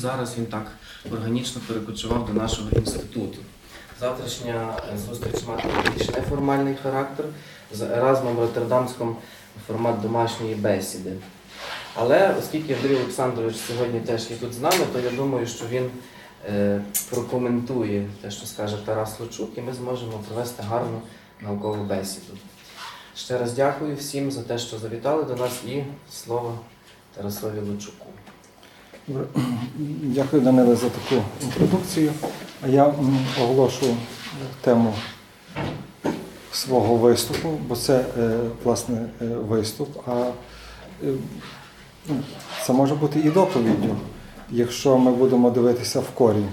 Зараз він так органічно перекочував до нашого інституту. Завтрашня е, зустріч матиме більш неформальний характер з Еразмом Роттердамським формат домашньої бесіди. Але оскільки Андрій Олександрович сьогодні теж є тут з нами, то я думаю, що він е, прокоментує те, що скаже Тарас Лучук, і ми зможемо провести гарну наукову бесіду. Ще раз дякую всім за те, що завітали до нас, і слово Тарасові Лучуку. Дякую, Даниле, за таку інтродукцію. А я оголошу тему свого виступу, бо це е, власне е, виступ. А е, ну, це може бути і доповіддю, якщо ми будемо дивитися в корінь.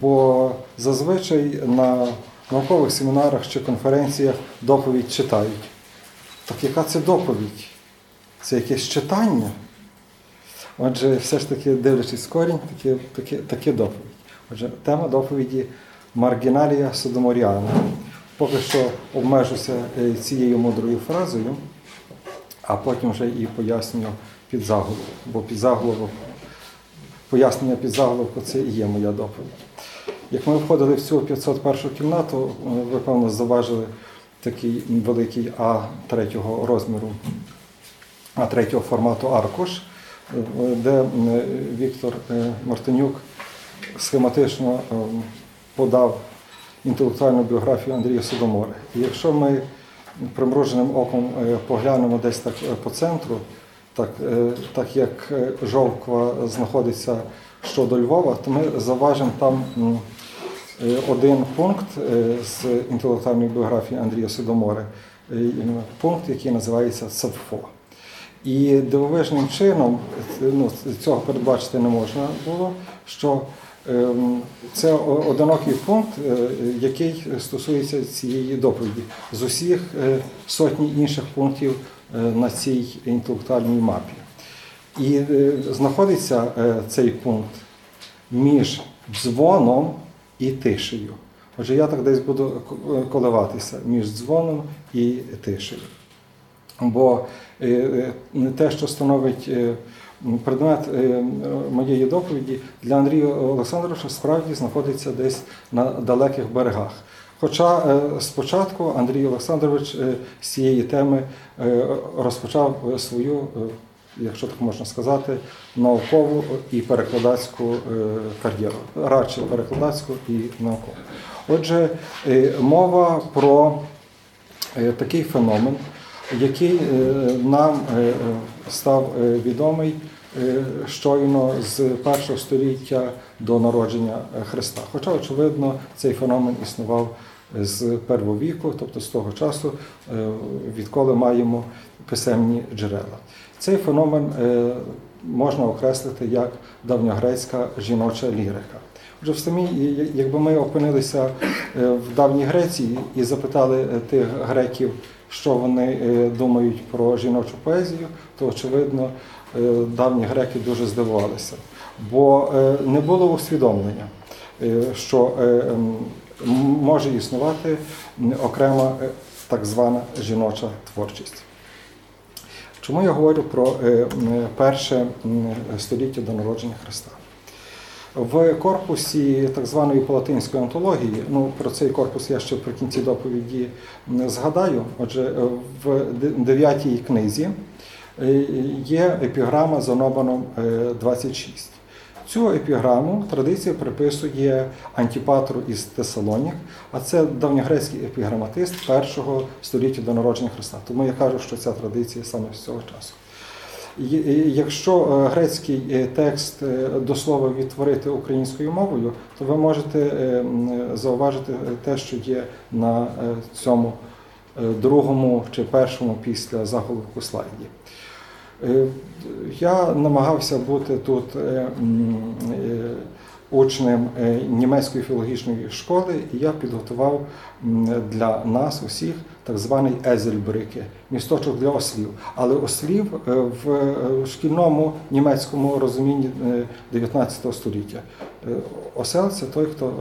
Бо зазвичай на наукових семінарах чи конференціях доповідь читають. Так яка це доповідь? Це якесь читання? Отже, все ж таки, дивлячись корінь, таке, таке, таке доповідь. Отже, тема доповіді Маргіналія Содоморіана. Поки що обмежуся е, цією мудрою фразою, а потім вже і поясню під заголовок. Бо під заголовок, пояснення під заголовку це і є моя доповідь. Як ми входили в цю 501 кімнату, е, ви, певно, заважили такий великий А3 розміру, А3 формату аркуш де Віктор е, Мартинюк схематично е, подав інтелектуальну біографію Андрія Содомори. І якщо ми примруженим оком е, поглянемо десь так по центру, так, так як Жовква знаходиться щодо Львова, то ми заважимо там один пункт з інтелектуальної біографії Андрія Содомори, пункт, який називається ЦАДФО. І дивовижним чином ну, цього передбачити не можна було, що ем, це одинокий пункт, е, який стосується цієї доповіді з усіх е, сотні інших пунктів е, на цій інтелектуальній мапі. І знаходиться цей пункт між дзвоном і тишею. Отже, я так десь буду коливатися між дзвоном і тишею. Бо те, що становить предмет моєї доповіді, для Андрія Олександровича справді знаходиться десь на далеких берегах. Хоча спочатку Андрій Олександрович з цієї теми розпочав свою, якщо так можна сказати, наукову і перекладацьку кар'єру, радше перекладацьку і наукову. Отже, мова про такий феномен який нам став відомий щойно з першого століття до народження Христа. Хоча, очевидно, цей феномен існував з первого віку, тобто з того часу, відколи маємо писемні джерела. Цей феномен можна окреслити як давньогрецька жіноча лірика. Отже, в самій, якби ми опинилися в давній Греції і запитали тих греків, що вони думають про жіночу поезію, то очевидно давні греки дуже здивувалися, бо не було усвідомлення, що може існувати окрема так звана жіноча творчість. Чому я говорю про перше століття до народження Христа? В корпусі так званої палатинської антології, ну про цей корпус я ще при кінці доповіді згадаю. Отже, в дев'ятій книзі є епіграма за номером 26. Цю епіграму традиція приписує Антіпатру із Тесалонік, а це давньогрецький епіграматист першого століття до народження Христа. Тому я кажу, що ця традиція саме з цього часу. Якщо грецький текст до слова відтворити українською мовою, то ви можете зауважити те, що є на цьому другому чи першому після заголовку слайді. Я намагався бути тут учнем німецької філологічної школи, і я підготував для нас усіх так званий Езельбрики, місточок для ослів. Але ослів в шкільному німецькому розумінні 19 століття. Осел це той, хто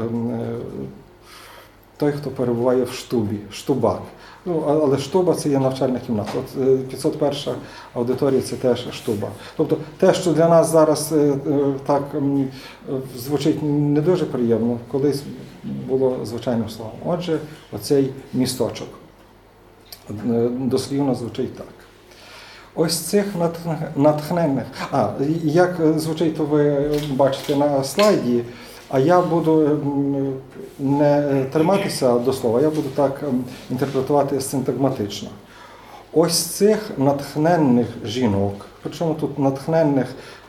той, хто перебуває в штубі, штубак. Ну, але штуба це є навчальна кімната. От е, 501 аудиторія це теж штуба. Тобто те, що для нас зараз е, е, так е, звучить не дуже приємно, колись було звичайним словом. Отже, оцей місточок е, дослівно звучить так. Ось цих натхн- натхненних. А, як е, звучить, то ви бачите на слайді. А я буду не триматися до слова, я буду так інтерпретувати синтагматично. Ось цих натхненних жінок, причому тут натхненних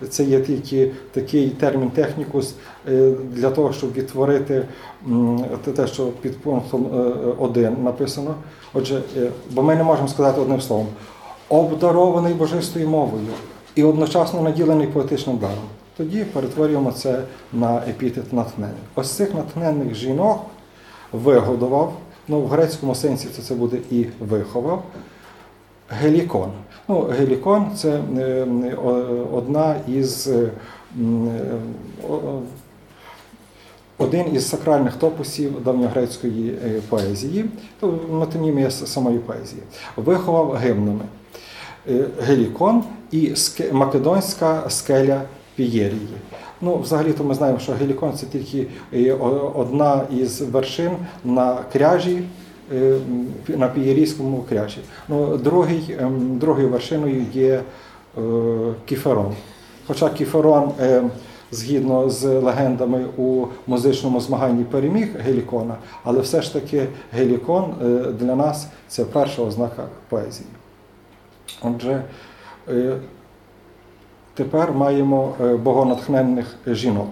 це є тільки такий термін технікус е, для того, щоб відтворити те- що під пунктом 1 написано. Отже, е, бо ми не можемо сказати одним словом, обдарований божистою мовою і одночасно наділений поетичним даром. Тоді перетворюємо це на епітет натхнення. Ось цих натхненних жінок вигодував, ну в грецькому сенсі це буде і виховав. Гелікон. Ну, гелікон це е, одна із е, е, один із сакральних топосів давньогрецької поезії, то метонімія самої поезії. Виховав гимнами. Гелікон і македонська скеля Пієрії. Ну, взагалі-то ми знаємо, що Гелікон це тільки одна із вершин на кряжі, на Пієрійському кряжі. Ну, другий, ем, другою вершиною є е, Кіферон. Хоча Кіферон, е, згідно з легендами у музичному змаганні переміг Гелікона, але все ж таки Гелікон е, для нас це перша ознака поезії. Отже, е, тепер маємо е, богонатхненних жінок.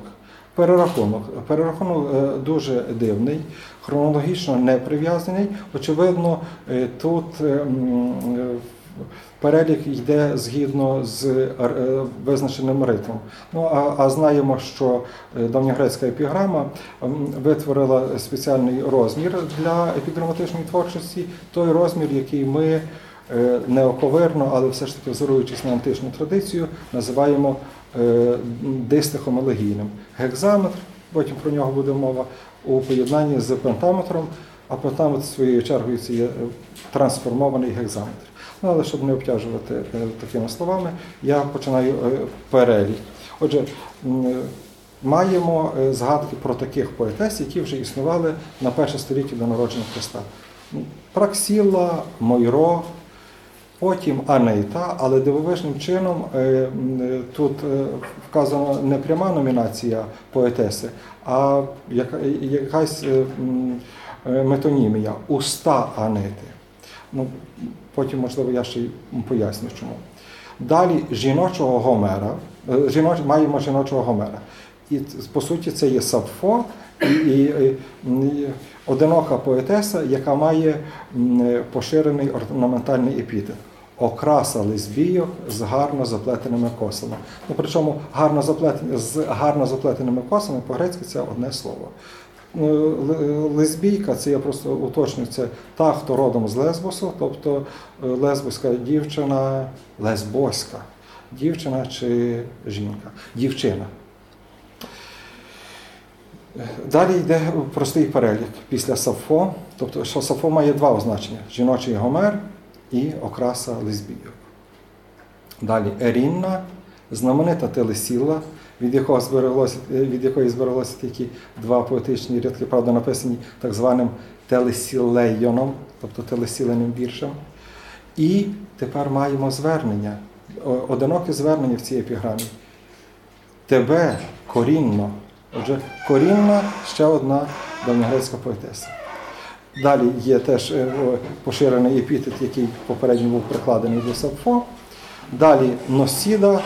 Перерахунок. Перерахунок е, дуже дивний, хронологічно не прив'язаний. Очевидно, е, тут е, е, перелік йде згідно з визначеним ритмом. Ну, а, а знаємо, що давньогрецька епіграма витворила спеціальний розмір для епіграматичної творчості, той розмір, який ми неоковирно, але все ж таки взоруючись на античну традицію, називаємо дистихом елегійним. Гекзаметр, потім про нього буде мова, у поєднанні з пентаметром, а пентаметр своєю чергою це є е, трансформований гекзаметр. Ну, але щоб не обтяжувати е, такими словами, я починаю е, перелік. Отже, маємо згадки про таких поетес, які вже існували на перше століття до народження Христа. Праксіла, Мойро, потім Анейта, але дивовижним чином е, е, тут е, вказана не пряма номінація поетеси, а якась метонімія уста Анети. Ну, потім, можливо, я ще й поясню чому. Далі жіночого Гомера, жіноч, маємо жіночого Гомера. І по суті це є Сапфо і, і, і, і одинока поетеса, яка має поширений орнаментальний епітет. Окраса лесбійок з гарно заплетеними косами. Ну, причому гарно заплетені, з гарно заплетеними косами по-грецьки це одне слово. Ну, Лесбійка, це я просто уточнюю, це та, хто родом з Лесбосу, тобто е, лесбоська дівчина, лесбоська дівчина чи жінка, дівчина. Далі йде простий перелік після Сафо, тобто що Сафо має два означення: жіночий гомер і окраса лесбійок. Далі Ерінна, знаменита телесіла, від, якого збереглося, від якої збереглося тільки два поетичні рядки, правда, написані так званим телесілейоном, тобто телесіленим віршем. І тепер маємо звернення, одиноке звернення в цій епіграмі. Тебе корінно. Отже, корінна ще одна давньогрецька поетеса. Далі є теж е, поширений епітет, який попередньо був прикладений до Сапфо. Далі носіда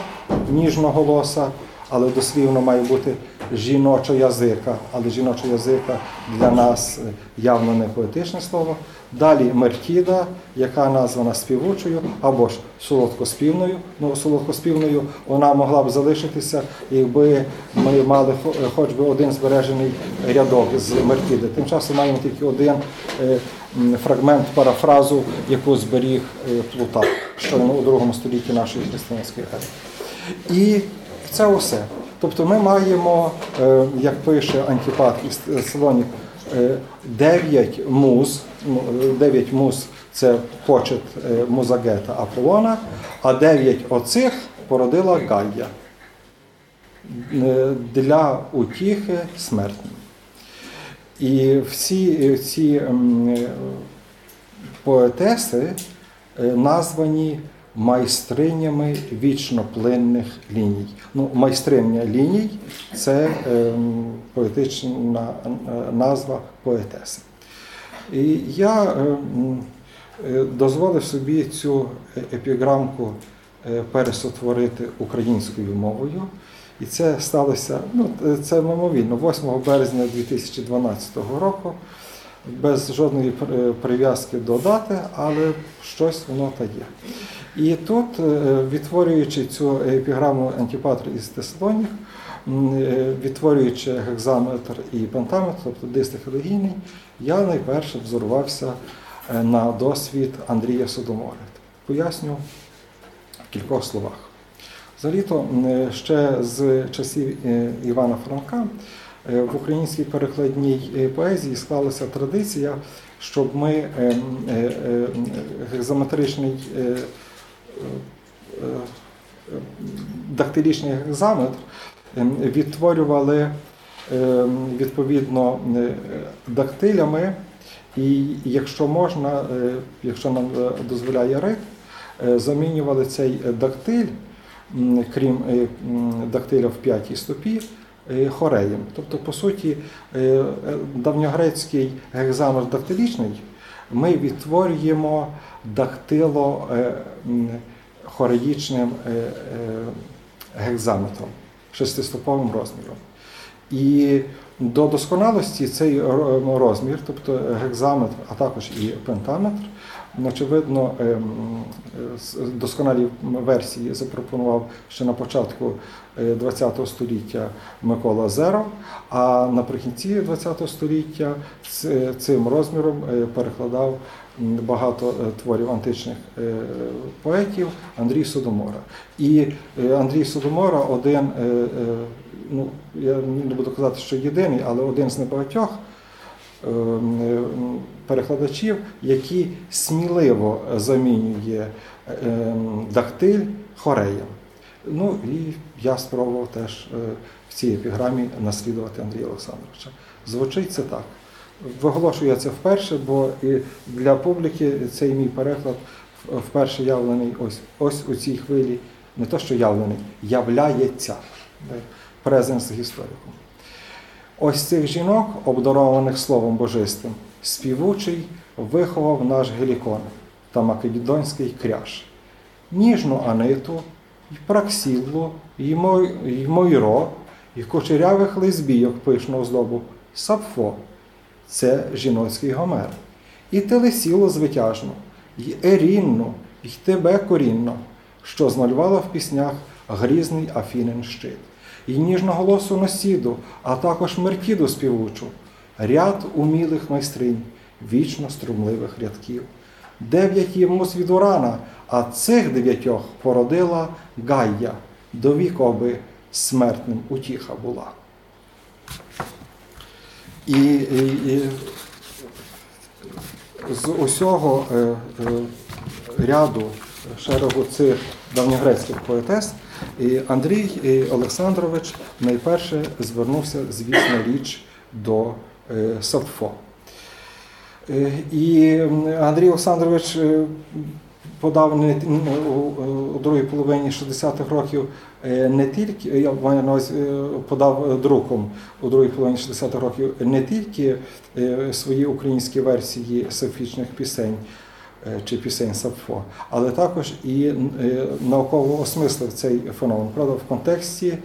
ніжноголоса, але дослівно має бути жіноча язика, але жіноча язика для нас явно не поетичне слово. Далі Мертіда, яка названа співучою, або ж солодкоспівною. Ну, солодкоспівною вона могла б залишитися, якби ми мали хоч би один збережений рядок з Мертіди. Тим часом маємо тільки один е, фрагмент парафразу, яку зберіг е, Плутар, щойно у другому столітті нашої християнської ери. І це усе. Тобто ми маємо, е, як пише Антипат із Салонік, Е, Дев'ять муз, ну, е, дев'ять муз це почет е, Музагета Аполлона, а дев'ять оцих породила Гайя е, для утіхи смертні. І всі ці поетеси названі майстринями вічноплинних ліній. Ну, майстриня ліній це ем, поетична е, назва поетеси. І я ем, е, дозволив собі цю епіграмку е, пересотворити українською мовою. І це сталося, ну, це мимовільно, 8 березня 2012 року, без жодної прив'язки до дати, але щось воно та є. І тут, е, відтворюючи цю епіграму Антипатр із Теслоніх, м, е, відтворюючи гекзаметр і пентаметр, тобто дистихелогійний, я найперше взорвався е, на досвід Андрія Содомора. Поясню в кількох словах. Взагалі-то ще з часів Івана Франка в українській перекладній поезії склалася традиція, щоб ми е, дактилічний гекзаметр е, відтворювали е, відповідно е, дактилями, і якщо можна, е, якщо нам е, дозволяє ритм, замінювали цей дактиль, крім дактиля в п'ятій стопі, хореєм. Тобто, по суті, давньогрецький гекзаметр дактилічний ми відтворюємо дактило е, хореїчним е, е, гекзаметром, шестиступовим розміром. І до досконалості цей розмір, тобто гекзаметр, а також і пентаметр, очевидно, ем, досконалі версії запропонував ще на початку ХХ століття Микола Зеров, а наприкінці ХХ століття ц- цим розміром е, перекладав багато е, творів античних е, поетів Андрій Содомора. І е, Андрій Содомора один, е, е, ну я не буду казати, що єдиний, але один з небагатьох е, перекладачів, який сміливо замінює е, дактиль хореєм. Ну і я спробував теж е, в цій епіграмі наслідувати Андрія Олександровича. Звучить це так. Виголошую я це вперше, бо і для публіки цей мій переклад вперше явлений ось, ось у цій хвилі, не то що явлений, являється презенс істориком. Ось цих жінок, обдарованих словом божистим, співучий виховав наш гелікон та македонський кряж. Ніжну Аниту, і Праксіллу, і Мой- і Мойро, і кучерявих лесбійок пишну оздобу Сапфо це жіноцький Гомер. І телесіло звитяжну, і Ерінну, і тебе корінно, що змалювала в піснях грізний Афінин щит, і ніжноголосу Носіду, а також Мертіду співучу, ряд умілих майстринь, вічно струмливих рядків. Дев'ять з від Урана, а цих дев'ятьох породила Гайя, до віку, аби смертним утіха була. І, і, і з усього е, е, ряду шерегу цих давньогрецьких поетес і Андрій Олександрович найперше звернувся, звісно, річ до е, Сапфо. Е, І Андрій Олександрович е, подав не, у, другій половині 60-х років не тільки я маю на увазі, подав друком у другій половині 60-х років не тільки свої українські версії сафічних пісень чи пісень Сапфо, але також і е, науково осмислив цей феномен, правда, в контексті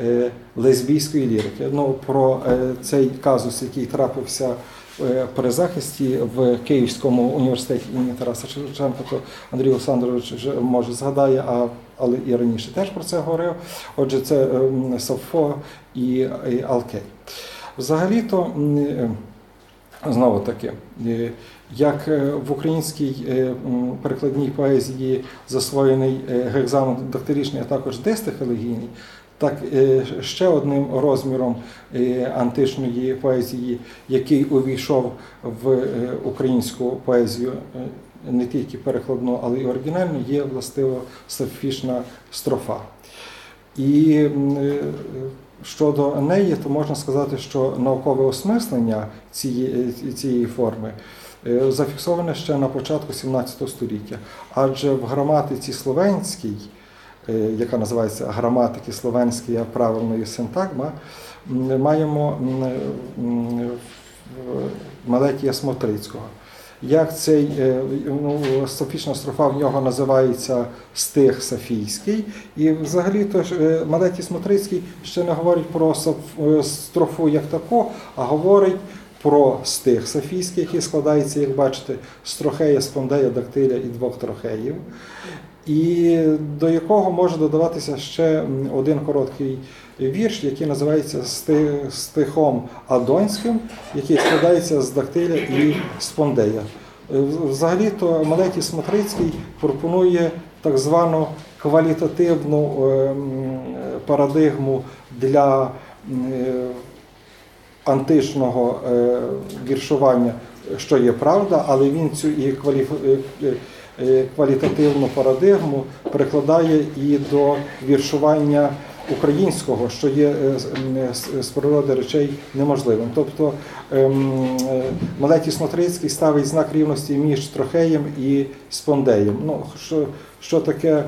е, лесбійської лірики. Ну, про е, цей казус, який трапився е, при захисті в Київському університеті імені Тараса Шевченка, то Андрій Олександрович може згадає, а, але і раніше теж про це говорив. Отже, це Сафо і, Алкей. Взагалі-то. е, Знову таки, е, як е, в українській е, перекладній поезії засвоєний е, гекзамен дактилічний, а також дистих елегійний, так ще одним розміром античної поезії, який увійшов в українську поезію не тільки перекладну, але й оригінальну, є властиво сафішна строфа. І щодо неї, то можна сказати, що наукове осмислення цієї, форми зафіксоване ще на початку 17 століття. Адже в граматиці словенській, е, яка називається граматики словенської правильної синтагма, маємо в Малетія Смотрицького. Як цей е, ну, софічна строфа в нього називається стих Софійський, і взагалі то е, Малетій Смотрицький ще не говорить про е, строфу як таку, а говорить про стих Софійський, який складається, як бачите, з трохея, спондея, дактиля і двох трохеїв, і до якого може додаватися ще один короткий вірш, який називається «Сти- стихом Адонським, який складається з дактиля і спондея. Е, Взагалі-то Малетій Смотрицький пропонує так звану квалітативну е, парадигму для е, античного е, віршування, що є правда, але він цю і е, е, квалітативну парадигму перекладає і до віршування українського, що є з- природи речей неможливим. Тобто ем, Малетій Смотрицький ставить знак рівності між трохеєм і спондеєм. Ну, що, що таке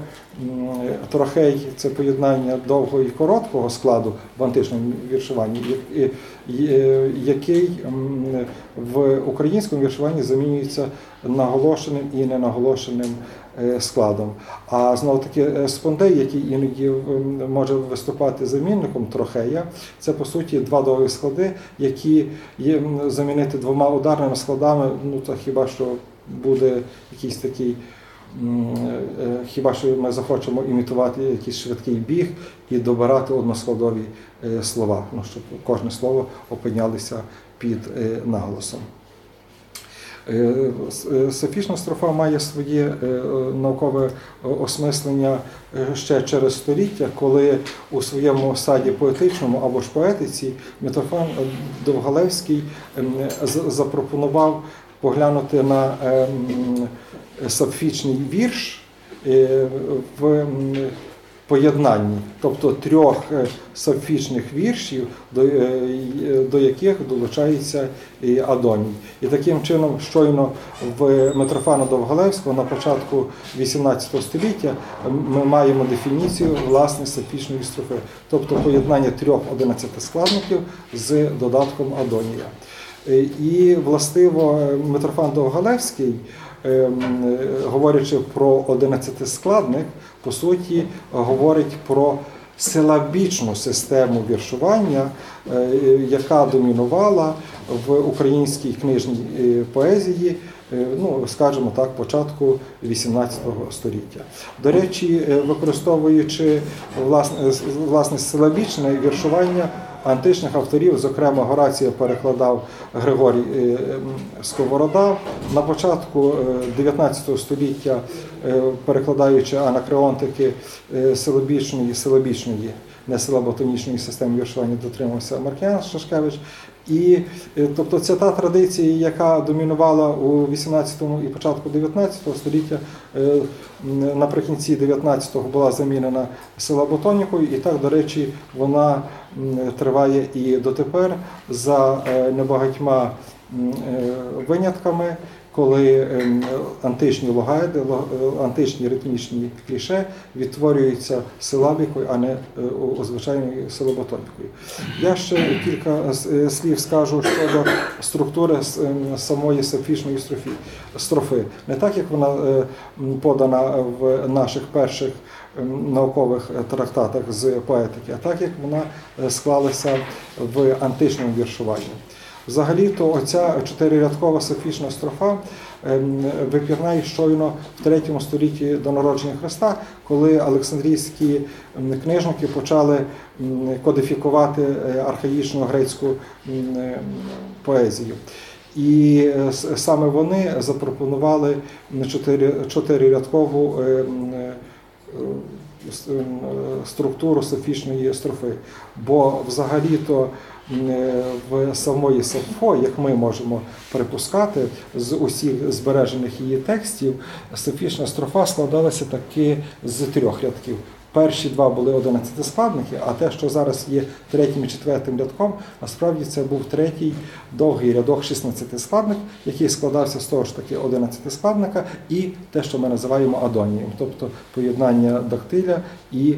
трохей це поєднання довгого і короткого складу в античному віршуванні, е, який в українському віршуванні замінюється наголошеним і ненаголошеним е, складом. А знову таки е, спондей, який іноді може виступати замінником трохея, це по суті два довгі склади, які замінити двома ударними складами. Ну то хіба що буде якийсь такий. М, е, Хіба що ми захочемо імітувати якийсь швидкий біг і добирати односкладові е, слова, ну, щоб кожне слово опинялося під е, наголосом. Е, е, Софічна строфа має своє е, е, наукове осмислення е, ще через століття, коли у своєму саді поетичному або ж поетиці Митрофан Довгалевський запропонував поглянути на ем, сапфічний вірш е, в поєднанні, тобто трьох е, сапфічних віршів, е, до яких долучається і Адоній. І таким чином, щойно в Митрофана Довголевського на початку XVIII століття ми маємо дефініцію власне сапфічної строфи, тобто поєднання трьох одинадцятискладників з додатком Адонія. Е, І властиво е, Митрофан Довголевський, ем, е, говорячи про одинадцятискладник, по суті, говорить про силабічну систему віршування, яка домінувала в українській книжній поезії. Ну, скажімо так, початку XVIII століття. До речі, використовуючи власне, власне силабічне віршування античних авторів, зокрема Горація перекладав Григорій е, Сковорода. На початку е, 19 століття, е, перекладаючи анакреонтики силобічної, силобічної, не силаботонічної системи віршування, дотримався Маркіян Шашкевич. І е, тобто це та традиція, яка домінувала у 18 і початку 19 століття. е, Наприкінці 19-го була замінена силаботонікою, і так, до речі, вона триває і дотепер за е, небагатьма винятками, коли ем, античні логайди, ло- е, античні ритмічні кліше відтворюються силабікою, а не е, звичайною силаботонікою. Я ще кілька е, слів скажу щодо структури ем, самої сапфічної строфи. Не так, як вона подана в наших перших ем, наукових трактатах з поетики, а так як вона склалася в античному віршуванні. Взагалі-то оця чотирирядкова сапфічна строфа ем, випірнає щойно в третьому столітті до народження Христа, коли Олександрійські ем, книжники почали кодифікувати е, архаїчну грецьку е, поезію. І е, саме вони запропонували чотирирядкову структуру софічної строфи. Бо взагалі-то в самої Сафо, як ми можемо припускати, з усіх збережених її текстів, софічна строфа складалася таки з трьох рядків. Перші два були 11 складники, а те, що зараз є третім і четвертим рядком, насправді це був третій довгий рядок 16 складник, який складався з того ж таки 11 складника, і те, що ми називаємо адонієм, тобто поєднання дактиля і,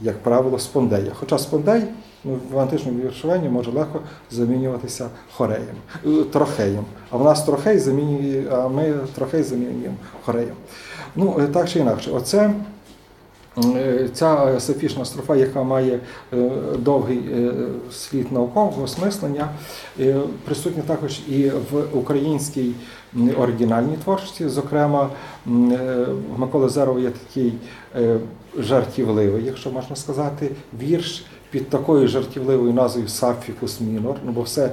як правило, спондея. Хоча спондей ну, в античному віршуванні може легко замінюватися хореєм, е, трохеєм. А в нас трохей замінює, а ми трохей замінюємо хореєм. Ну, е, так чи інакше, оце. Е, Ця софічна строфа, яка має довгий слід наукового осмислення, присутня також і в українській оригінальній творчості. Зокрема, в Миколи Зерова є такий жартівливий, якщо можна сказати, вірш під такою жартівливою назвою Сафікус Мінор. Ну бо все,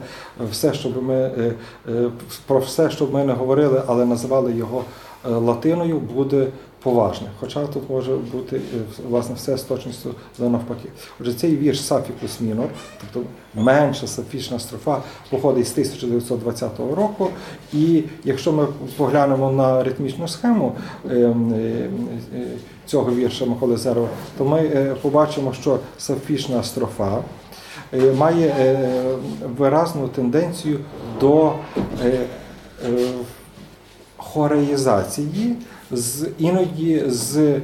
все, щоб ми е, е, про все, щоб ми не говорили, але називали його е, латиною, буде поважне. Хоча тут може бути власне все з точністю навпаки. Отже, цей вірш Сафікус Мінор, тобто менша сафічна строфа, походить з 1920 року. І якщо ми поглянемо на ритмічну схему е, е, е, цього вірша Миколи Зерова, то ми е, побачимо, що сафічна строфа е, має е, виразну тенденцію до хореїзації, іноді з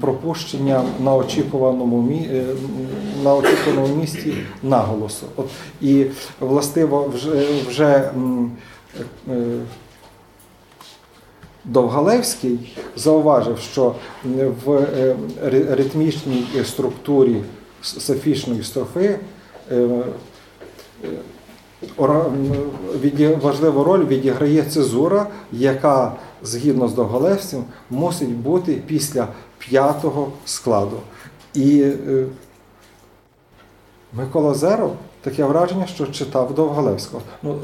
пропущенням на очікуваному на очікуваному місці наголосу. От і властиво вже вже Довгалевський зауважив, що в е, ритмічній структурі софічної строфи е, е, важливу роль відіграє цезура, яка згідно з Довгалевським мусить бути після п'ятого складу. І Микола Зеров таке враження, що читав Довгалевського. Ну,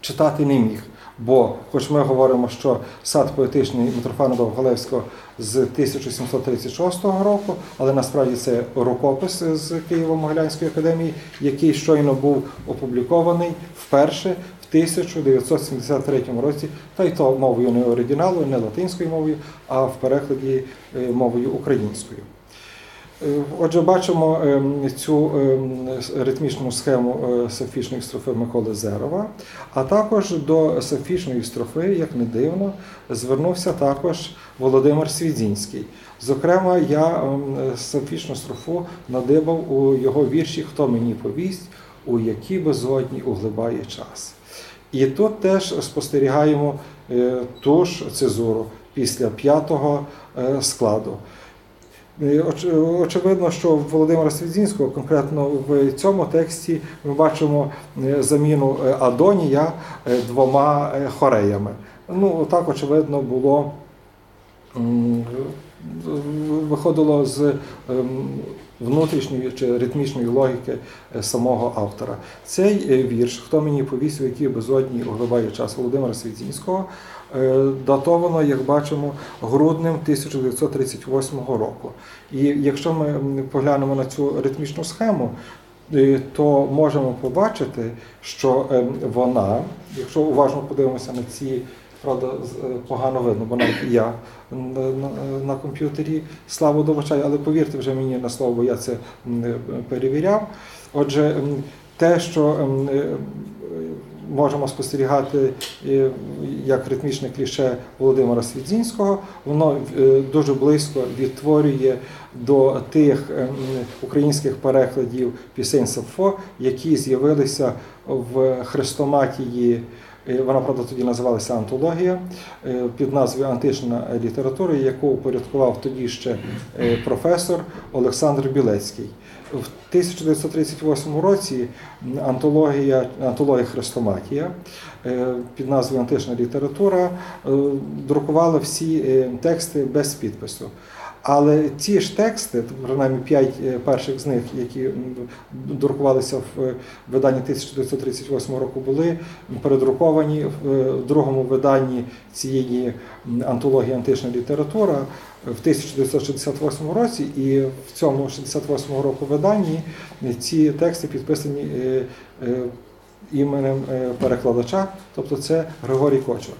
читати не міг. Бо, хоч ми говоримо, що сад поетичний Митрофана Довгалевського з 1736 року, але насправді це рукопис з Києво-Могилянської академії, який щойно був опублікований вперше в 1973 році, та й то мовою не оригіналу, не латинською мовою, а в перекладі е, мовою українською. Е, Отже, бачимо ем, цю ем, ритмічну схему е, софічної строфи Миколи Зерова, а також до софічної строфи, як не дивно, звернувся також Володимир Свідзінський. Зокрема, я ем, софічну строфу надибав у його вірші Хто мені повість, у які безодні углибає час. І тут теж спостерігаємо е, ту ж цезуру після п'ятого складу. Оч- Очевидно, що Володимира Свідзінського, конкретно в цьому тексті, ми бачимо е, заміну е, Адонія е, двома хореями. Ну, так, очевидно, було виходило з ем, внутрішньої чи ритмічної логіки самого автора. Цей вірш, хто мені повісив, які безодні углибає час Володимира Свідзінського, датовано, як бачимо, груднем 1938 року. І якщо ми поглянемо на цю ритмічну схему, е, то можемо побачити, що ем, вона, якщо уважно подивимося на ці, правда, е, погано видно, бо навіть я на, на, на комп'ютері славу добачаю, але повірте вже мені на слово, бо я це е, перевіряв. Отже, те, що е, можемо спостерігати як ритмічне кліше Володимира Свідзінського, воно е, дуже близько відтворює до тих ем, українських перекладів пісень Сафо, які з'явилися в хрестоматії. е, Вона, правда, тоді називалася антологія е, під назвою Антична література, яку упорядкував тоді ще професор Олександр Білецький. В 1938 році антологія, антологія Хрестоматія е, під назвою Антична література е, друкувала всі е, тексти без підпису. Але ці ж тексти, принаймні п'ять е, перших з них, які друкувалися в е, виданні 1938 року, були передруковані в е, другому виданні цієї антології антична література в 1968 році, і в цьому 68 року виданні ці тексти підписані іменем перекладача, тобто це Григорій Кочур.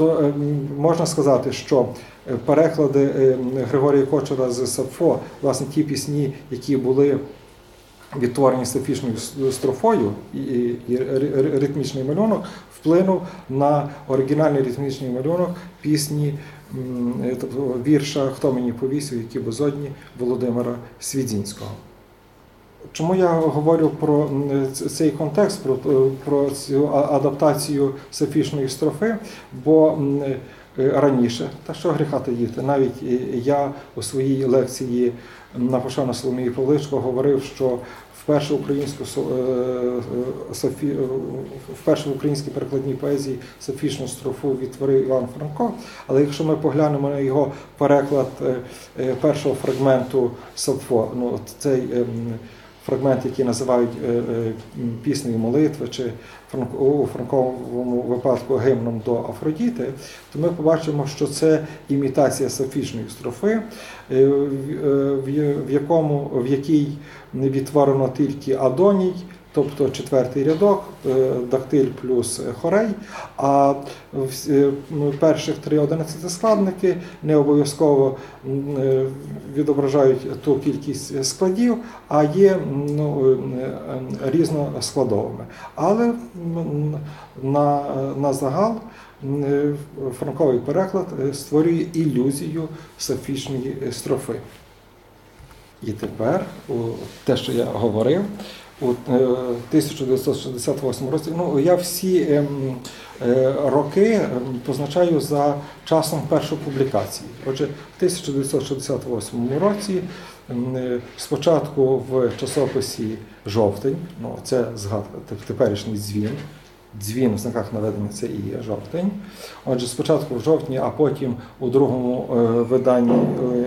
То е, можна сказати, що е, переклади е, Григорія Кочура з Сапфо, власне, ті пісні, які були відтворені сафішною строфою і, і, і ри- ри- ритмічний малюнок, вплинув на оригінальний ритмічний малюнок пісні, тобто вірша Хто мені повісив, які безодні Володимира Свідзінського. Чому я говорю про цей контекст, про, про цю адаптацію сафішної строфи? Бо е, раніше, та що гріха таїти, навіть е, я у своїй лекції на Пошану Соломії Павличко говорив, що вперше українську со- е, е, Софі, е, вперше в українській перекладній поезії сафішну строфу відтворив Іван Франко. Але якщо ми поглянемо на його переклад е, е, першого фрагменту Сапфо, ну цей ем, фрагмент, який називають е, е, піснею молитви, чи у франковому випадку гимном до Афродіти, то ми побачимо, що це імітація сафічної строфи, е, в- якому в якій відтворено тільки Адоній. Тобто четвертий рядок, е, дактиль плюс хорей, а е, м, перших три одинадцятискладники не обов'язково е, відображають ту кількість складів, а є ну, різноскладовими. Але на, на загал франковий переклад створює ілюзію сафічної строфи. І тепер те, що я говорив, е, 1968 році, ну я всі ем, е, роки ем, позначаю за часом першої публікації. Отже, в 1968 році ем, е, спочатку в часописі Жовтень, ну це згадка, теперішній дзвін. Дзвін в знаках наведення це і є жовтень. Отже, спочатку в жовтні, а потім у другому виданні ан-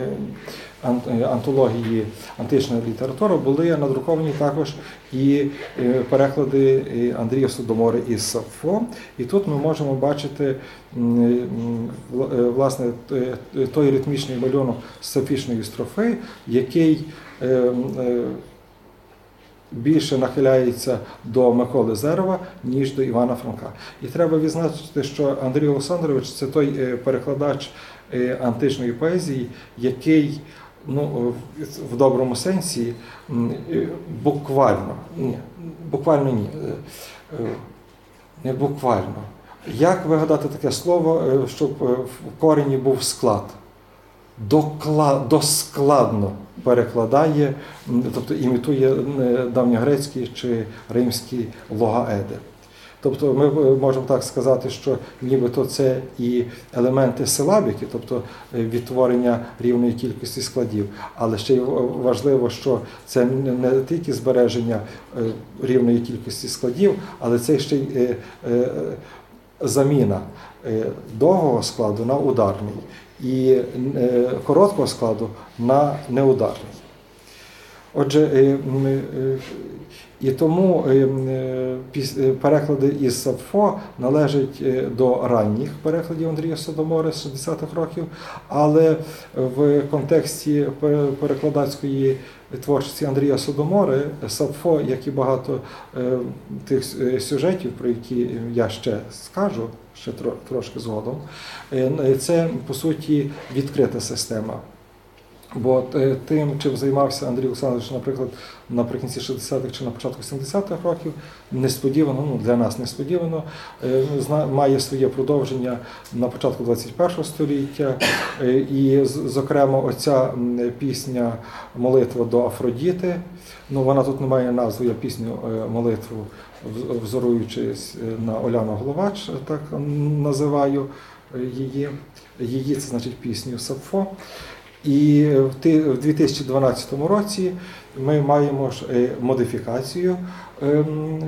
антології антична література були надруковані також і е, переклади е, Андрія Судомори із Сафо. І тут ми можемо бачити е, власне е, той ритмічний малюнок сафічної строфи, який е, е, більше нахиляється до Миколи Зерова, ніж до Івана Франка. І треба відзначити, що Андрій Олександрович це той е, перекладач е, античної поезії, який ну, в- в доброму сенсі е, буквально, ні, буквально ні, е, е, не буквально. Як вигадати таке слово, е, щоб е, в корені був склад? Докла- доскладно перекладає, тобто імітує е, давньогрецькі чи римські логаеди. Тобто ми е, можемо так сказати, що нібито це і елементи силабіки, тобто е, відтворення рівної кількості складів, але ще й важливо, що це не тільки збереження е, рівної кількості складів, але це ще й заміна довгого складу на ударний і короткого складу на неударний. Отже, і тому е, м, е, е, переклади із Сапфо належать е, до ранніх перекладів Андрія Содомори з 60-х років, але в контексті перекладацької творчості Андрія Содомори Сапфо, як і багато тих сюжетів, про які я ще скажу, ще трошки згодом, це по суті відкрита система. Бо е, тим, чим займався Андрій Олександрович, наприклад, наприкінці 60-х чи на початку 70-х років, несподівано, ну для нас несподівано, е, має своє продовження на початку 21 століття. Е, І, зокрема, оця пісня Молитва до Афродіти. Ну, вона тут не має назви, я пісню молитву, взоруючись на Оляну Головач, так називаю її. Її це значить пісню Сапфо. І в ти- в 2012 році ми маємо ж, е, модифікацію ем,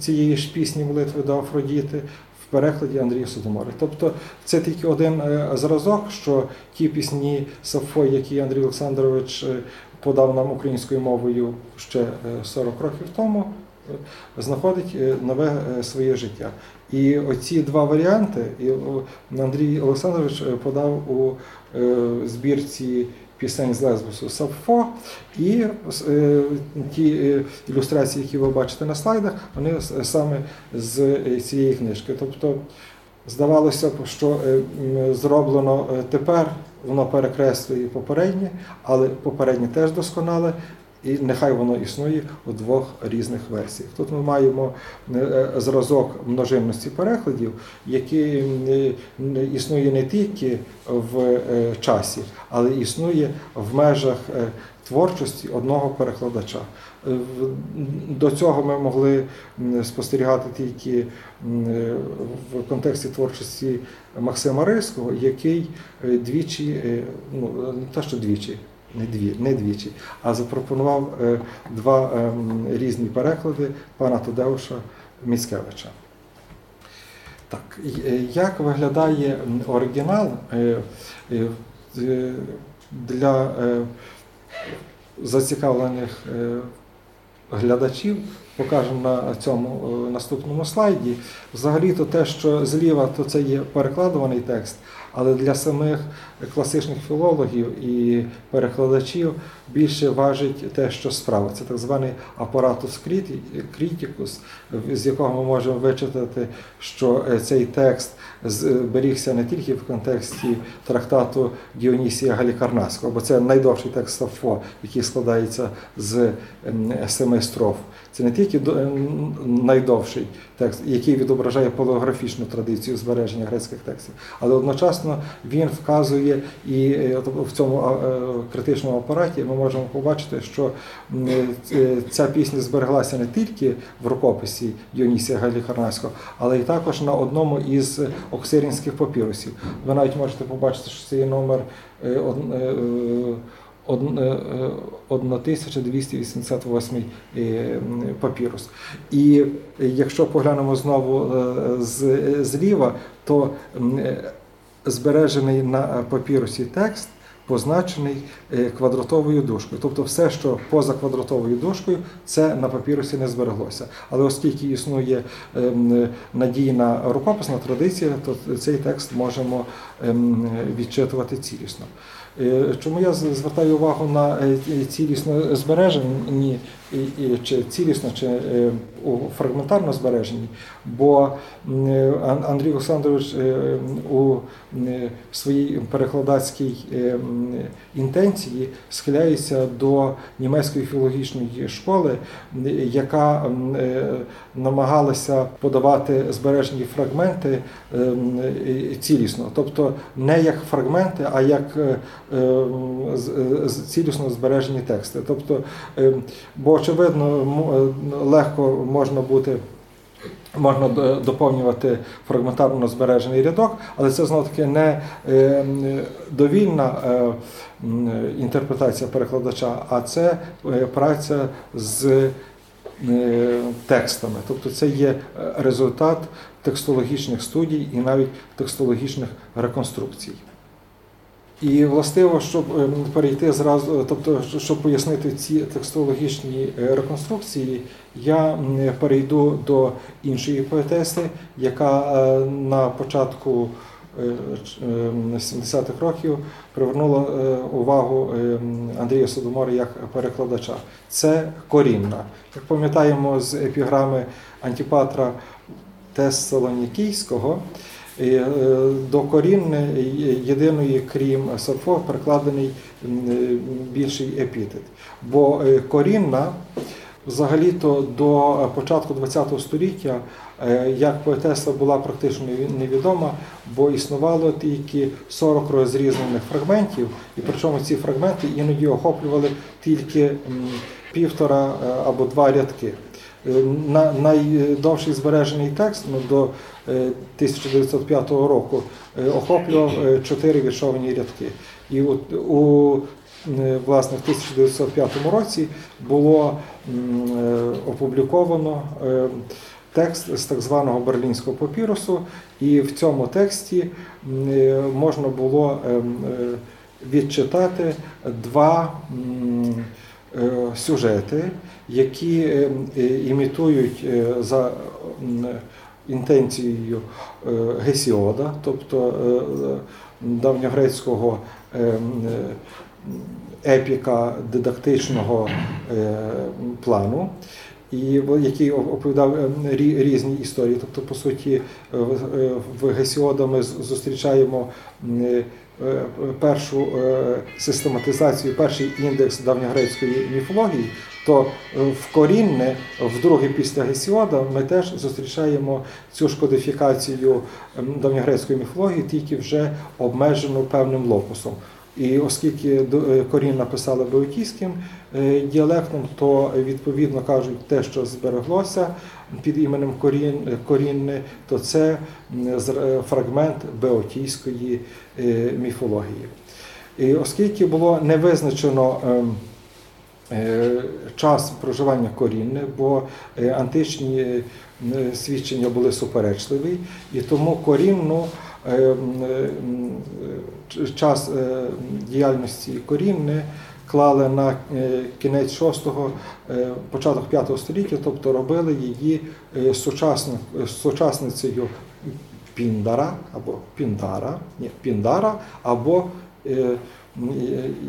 цієї ж пісні молитви до Афродіти в перекладі Андрія Содомори. Тобто це тільки один е, зразок, що ті пісні Сафо, які Андрій Олександрович е, подав нам українською мовою ще е, 40 років тому, знаходить нове своє життя. І оці два варіанти і, Андрій Олександрович е, подав у е, збірці пісень з Лесбосу Сафо, і е, ті ілюстрації, які ви бачите на слайдах, вони саме з цієї книжки. Тобто, здавалося б, що зроблено тепер, воно перекреслює попереднє, але попереднє теж досконале. І нехай воно існує у двох різних версіях. Тут ми маємо е, е, зразок множинності перекладів, який е, існує не тільки в часі, але існує в межах творчості одного перекладача. До цього ми могли спостерігати тільки в контексті творчості Максима Рильського, який двічі, ну те, що двічі. Не дві, не двічі, а запропонував е, два ем, різні переклади пана Тадеуша Міцкевича. Так, е, як виглядає оригінал е, е, е, для е, зацікавлених е, глядачів, покажемо на цьому е, наступному слайді. Взагалі-то те, що зліва, то це є перекладуваний текст, але для самих класичних філологів і перекладачів більше важить те, що справа. Це так званий апаратус критикус, з якого ми можемо вичитати, що е, цей текст зберігся не тільки в контексті трактату Діонісія Галікарнаського, бо це найдовший текст Сафо, який складається з ем, семи строф. Це не тільки ем, найдовший текст, який відображає палеографічну традицію збереження грецьких текстів, але одночасно він вказує і е, в цьому е, критичному апараті ми можемо побачити, що е, ця пісня збереглася не тільки в рукописі Діонісія Галіхарнаського, але й також на одному із оксирінських папірусів. Ви навіть можете побачити, що це є номер е, од- е, е, е, 1288 папірус. І якщо поглянемо знову зліва, то збережений на папірусі текст позначений квадратовою дужкою. Тобто все, що поза квадратовою дужкою, це на папірусі не збереглося. Але оскільки існує надійна рукописна традиція, то цей текст можемо ем, відчитувати цілісно. Е, Чому я звертаю увагу на цілісне збереження? Збережені і- і- чи цілісно, чи е, у фрагментарно збережені? Бо е, Андрій Олександрович е, у м, своїй перекладацькій е, інтенції схиляється до німецької філологічної школи, яка е, намагалася подавати збережені фрагменти е, цілісно, тобто не як фрагменти, а як е, з- цілісно збережені тексти. Тобто, ем, бо очевидно, е, легко можна бути. Можна доповнювати фрагментарно збережений рядок, але це знову таки не ем, довільна е, інтерпретація перекладача, а це е, праця з е, текстами. Тобто це є е, результат текстологічних студій і навіть текстологічних реконструкцій. І властиво, щоб ем, перейти зразу, тобто, щоб пояснити ці текстологічні е, реконструкції, я перейду до іншої поетеси, яка е, на початку е, ем, 70-х років привернула е, увагу ем, Андрія Содомори як перекладача. Це Корінна. Як пам'ятаємо з епіграми Антіпатра е, до корінне єдиної, крім Сафо, прикладений е, більший епітет. Бо е, корінна взагалі-то до початку ХХ століття е, як поетеса була практично невідома, бо існувало тільки 40 розрізнених фрагментів, і причому ці фрагменти іноді охоплювали тільки півтора е, або два рядки. Е, На, найдовший збережений текст до е, 1905 року е, охоплював е, чотири віршовані рядки. І от у е, власне, в 1905 році було е, опубліковано е, текст з так званого берлінського папірусу, і в цьому тексті е, можна було ем, е, відчитати два е, сюжети, які ем, е, імітують е, за інтенцією е, Гесіода, тобто е, давньогрецького е, епіка дидактичного е, плану, і який оповідав е, різні історії. Тобто, по суті, е, в- е, Гесіода ми зустрічаємо е, е, першу е, систематизацію, перший індекс давньогрецької міфології, то е, в корінне, в друге після Гесіода, ми теж зустрічаємо цю ж кодифікацію давньогрецької міфології, тільки вже обмежену певним локусом. І оскільки до- е, корін написали беотійським е, діалектом, то е, відповідно кажуть, те, що збереглося під іменем корін, корінне, то це е, фрагмент беотійської е, міфології. І оскільки було не визначено ем, е, час проживання корінне, бо античні свідчення були суперечливі, і тому корінну е, м, е, м, ч- час діяльності корінне клали на е, кінець 6-го, е, початок 5 століття, тобто робили її е, сучасницею Піндара або Піндара, ні, Піндара, або,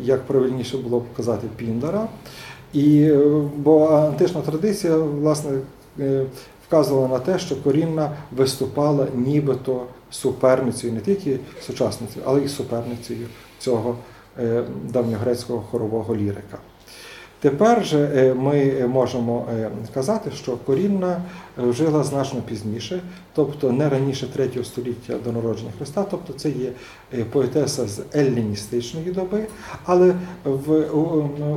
як правильніше було б казати, Піндара. І, бо антична традиція, власне, вказувала на те, що корінна виступала нібито суперницею, не тільки сучасницею, але й суперницею цього давньогрецького хорового лірика. Тепер же е, ми можемо е, казати, що корінна е, жила значно пізніше, тобто не раніше 3 століття до народження Христа, тобто це є поетеса з елліністичної доби, але в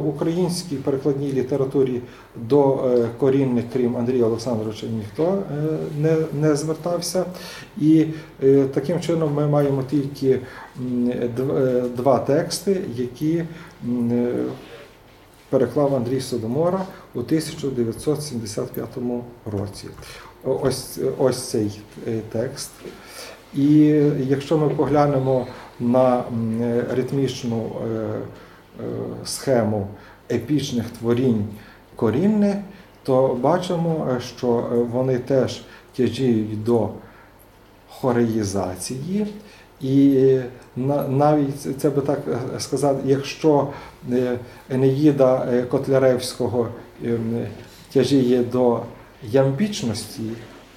українській перекладній літературі до корінних, крім Андрія Олександровича, ніхто не, не звертався. І таким чином ми маємо тільки два тексти, які переклав Андрій Содомора у 1975 році. Ось, ось цей е, текст. І якщо ми поглянемо на е, ритмічну е, схему епічних творінь корінне, то бачимо, що вони теж тяжіють до хореїзації. І навіть це- би так сказати, якщо Енеїда е, Котляревського ем, тяжіє до ямбічності,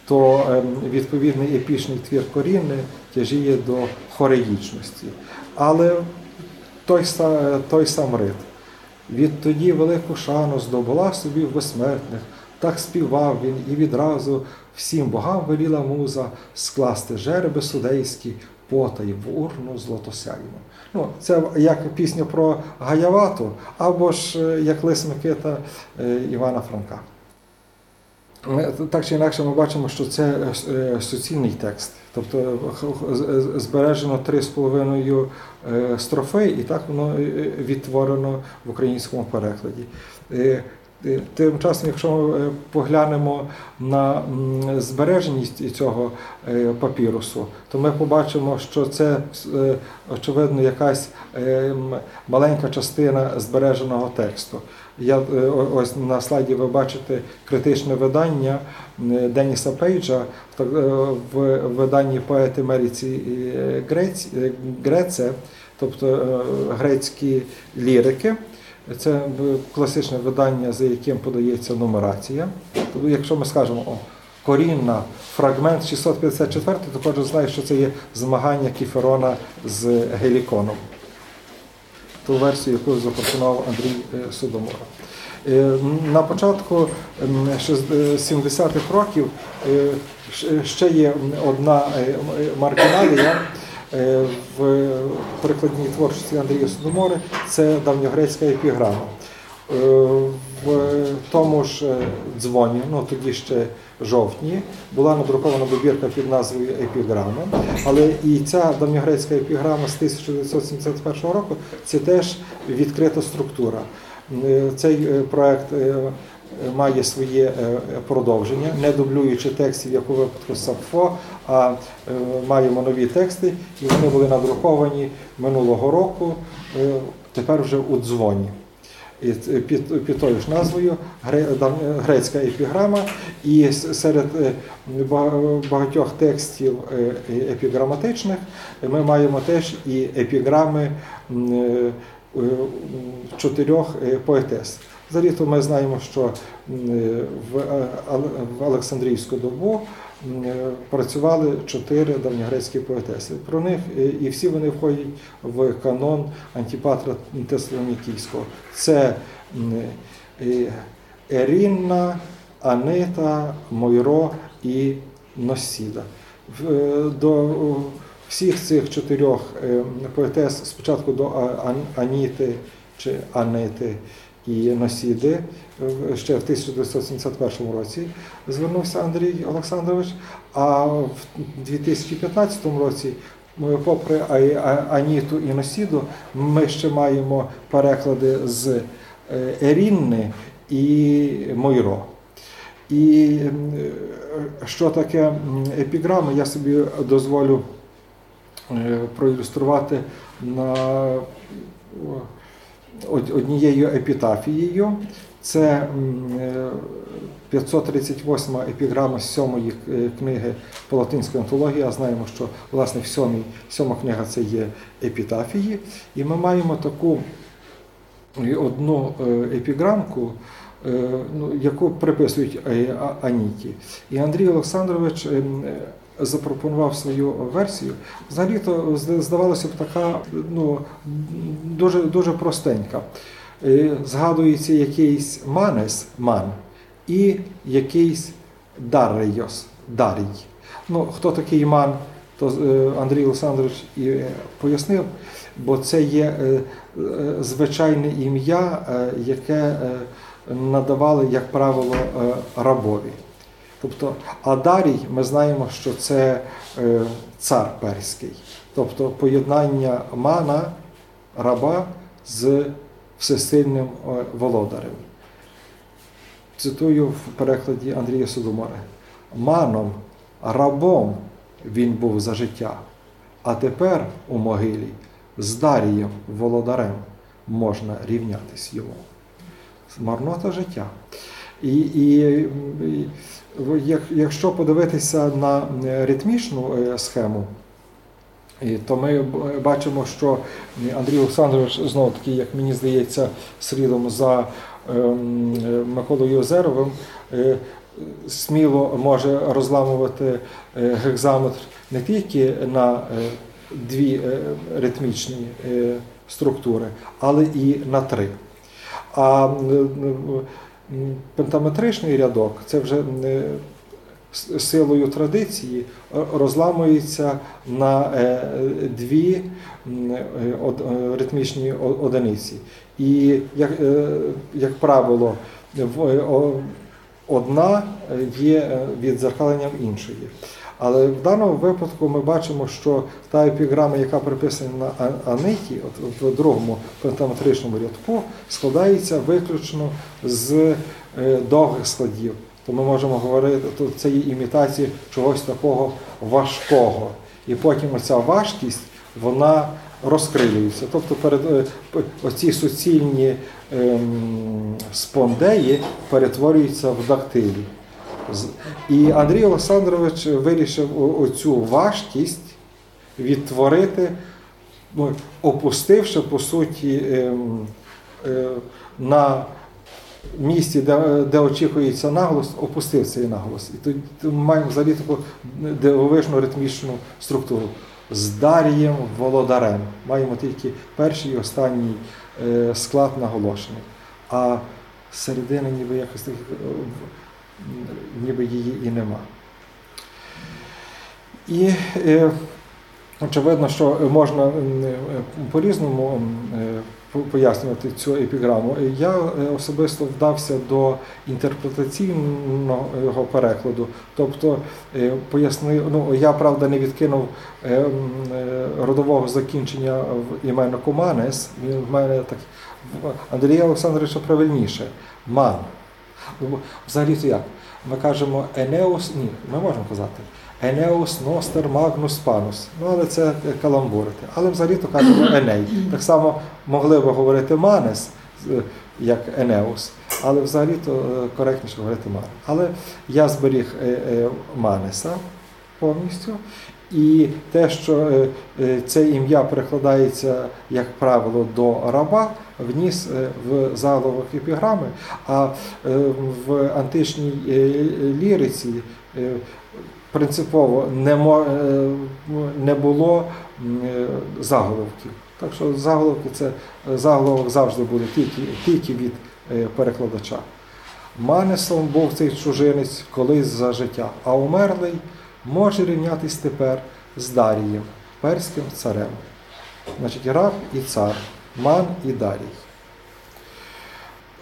то відповідний епічний твір корінне тяжіє до хореїчності. Але той, той сам рит. Відтоді велику шану здобула собі в безсмертних, так співав він, і відразу всім богам веліла муза скласти жереби судейські, потай в урну злотосяйну. Ну, це як пісня про Гаявату, або ж е, як лис Микита е, Івана Франка. Так чи інакше, ми бачимо, що це е, суцільний текст. Тобто збережено три з половиною строфи, і так воно відтворено в українському перекладі. Тим часом, якщо ми е, поглянемо на збереженість цього е, папірусу, то ми побачимо, що це е, очевидно якась маленька частина збереженого тексту. Я ось на слайді ви бачите критичне видання Деніса Пейджа в виданні поети Меріці Греце, тобто грецькі лірики. Це класичне видання, за яким подається нумерація. Тобто, якщо ми скажемо о, корінна, фрагмент 654, то кожен знає, що це є змагання Кіферона з Геліконом ту версію, яку запропонував Андрій е, Судомора. Е, На початку м, шест- е, 70-х років ще є одна маргіналія в прикладній творчості Андрія Судомори це давньогрецька епіграма. Е, В тому ж е, дзвоні, ну тоді ще жовтні, була надрукована добірка під назвою Епіграма. Але і ця давньогрецька епіграма з 1971 року це теж відкрита структура. Е, Цей е, проект е, е, має своє е, продовження, не дублюючи текстів, як у випадку Сапфо, а е, маємо нові тексти, і вони були надруковані минулого року, е, тепер вже у дзвоні. Під, під тою ж назвою грецька епіграма, і серед е, багатьох текстів е, е, епіграматичних ми маємо теж і епіграми е, е, чотирьох е, поетес. Взагалі то ми знаємо, що е, в, Олександрійську добу працювали чотири давньогрецькі поетеси. Про них е, і всі вони входять в канон Антипатра Теслонікійського. Це Ерінна, Анита, Мойро і Носіда. Е, До всіх цих чотирьох поетес спочатку до Аніти чи Анити і Носіди е, ще в 1971 році звернувся Андрій Олександрович, а в 2015 році попри А- А- Аніту і Носіду, ми ще маємо переклади з е, Ерінни і Мойро. І е, що таке епіграми, я собі дозволю е, проілюструвати на однією епітафією. Це м, е, 538 епіграма з сьомої е, книги по латинській антології. А знаємо, що власне в сьомій, сьома книга це є епітафії. І ми маємо таку е, одну епіграмку, ну, яку приписують Аніті. І Андрій Олександрович ем, запропонував свою версію. Взагалі то здавалося б така ну, дуже, дуже простенька. Е, Згадується якийсь манес, ман, і якийсь дарийос, дарій. Ну, хто такий ман, то е, Андрій Олександрович і е, пояснив, бо це є звичайне ім'я, яке надавали, як правило, рабові. Тобто, а Дарій, ми знаємо, що це е, цар перський, тобто поєднання мана, раба з всесильним е, володарем. Цитую в перекладі Андрія Содомора. Маном, рабом він був за життя, а тепер у могилі з Дарієм володарем можна рівнятись йому. Марнота життя. І, і, і якщо подивитися на ритмічну е, схему, то ми бачимо, що Андрій Олександрович знову таки, як мені здається, слідом за ем, е, Миколою Озеровим, е, сміло може розламувати е, гекзаметр не тільки на е, дві е, ритмічні е, структури, але і на три. А пентаметричний рядок це вже силою традиції е, розламується на е, дві е, ритмічні одиниці. І, як, як правило, одна є віддзеркаленням іншої. Але в даному випадку ми бачимо, що та епіграма, яка приписана на Аниті, от в другому пентаметричному рядку, складається виключно з е, довгих складів. То ми можемо говорити, то це є імітація чогось такого важкого. І потім ця важкість вона розкрилюється. Тобто перед е, оці суцільні ем, спондеї перетворюються в дактилі. І Андрій Олександрович вирішив оцю важкість відтворити, ну, опустивши по суті ем, е, на місці, де, де очікується наголос, опустив цей наголос. І тут маємо взагалі таку дивовижну ритмічну структуру. З Дарієм Володарем. Маємо тільки перший і останній е, склад наголошений. А середини ніби якось так, е, ніби її і нема. І е, очевидно, що можна е, по-різному е, по- пояснювати цю епіграму. Я е, особисто вдався до інтерпретаційного перекладу, тобто пояснив, ну я правда не відкинув родового закінчення в іменнику Манес. Він в мене так Андрія Олександровича правильніше ман. Ну, Взагалі-то як? Ми кажемо Енеус, ні, ми можемо казати Енеус Ностер Магнус Панус. Ну, але це каламбурити. Але взагалі-то кажемо Еней. Так само могли би говорити Манес, е, як Енеус, але взагалі-то е, коректніше говорити Манес. Але я зберіг е, Манеса повністю. І те, що е, е, це ім'я перекладається, як правило, до раба, вніс е, в заголовок епіграми, а в античній ліриці принципово не, було заголовків. Так що заголовки це заголовок завжди буде тільки, тільки від перекладача. Манесом був цей чужинець колись за життя, а умерлий може рівнятись тепер з Дарієм, перським царем. Значить, раб і цар, ман і Дарій.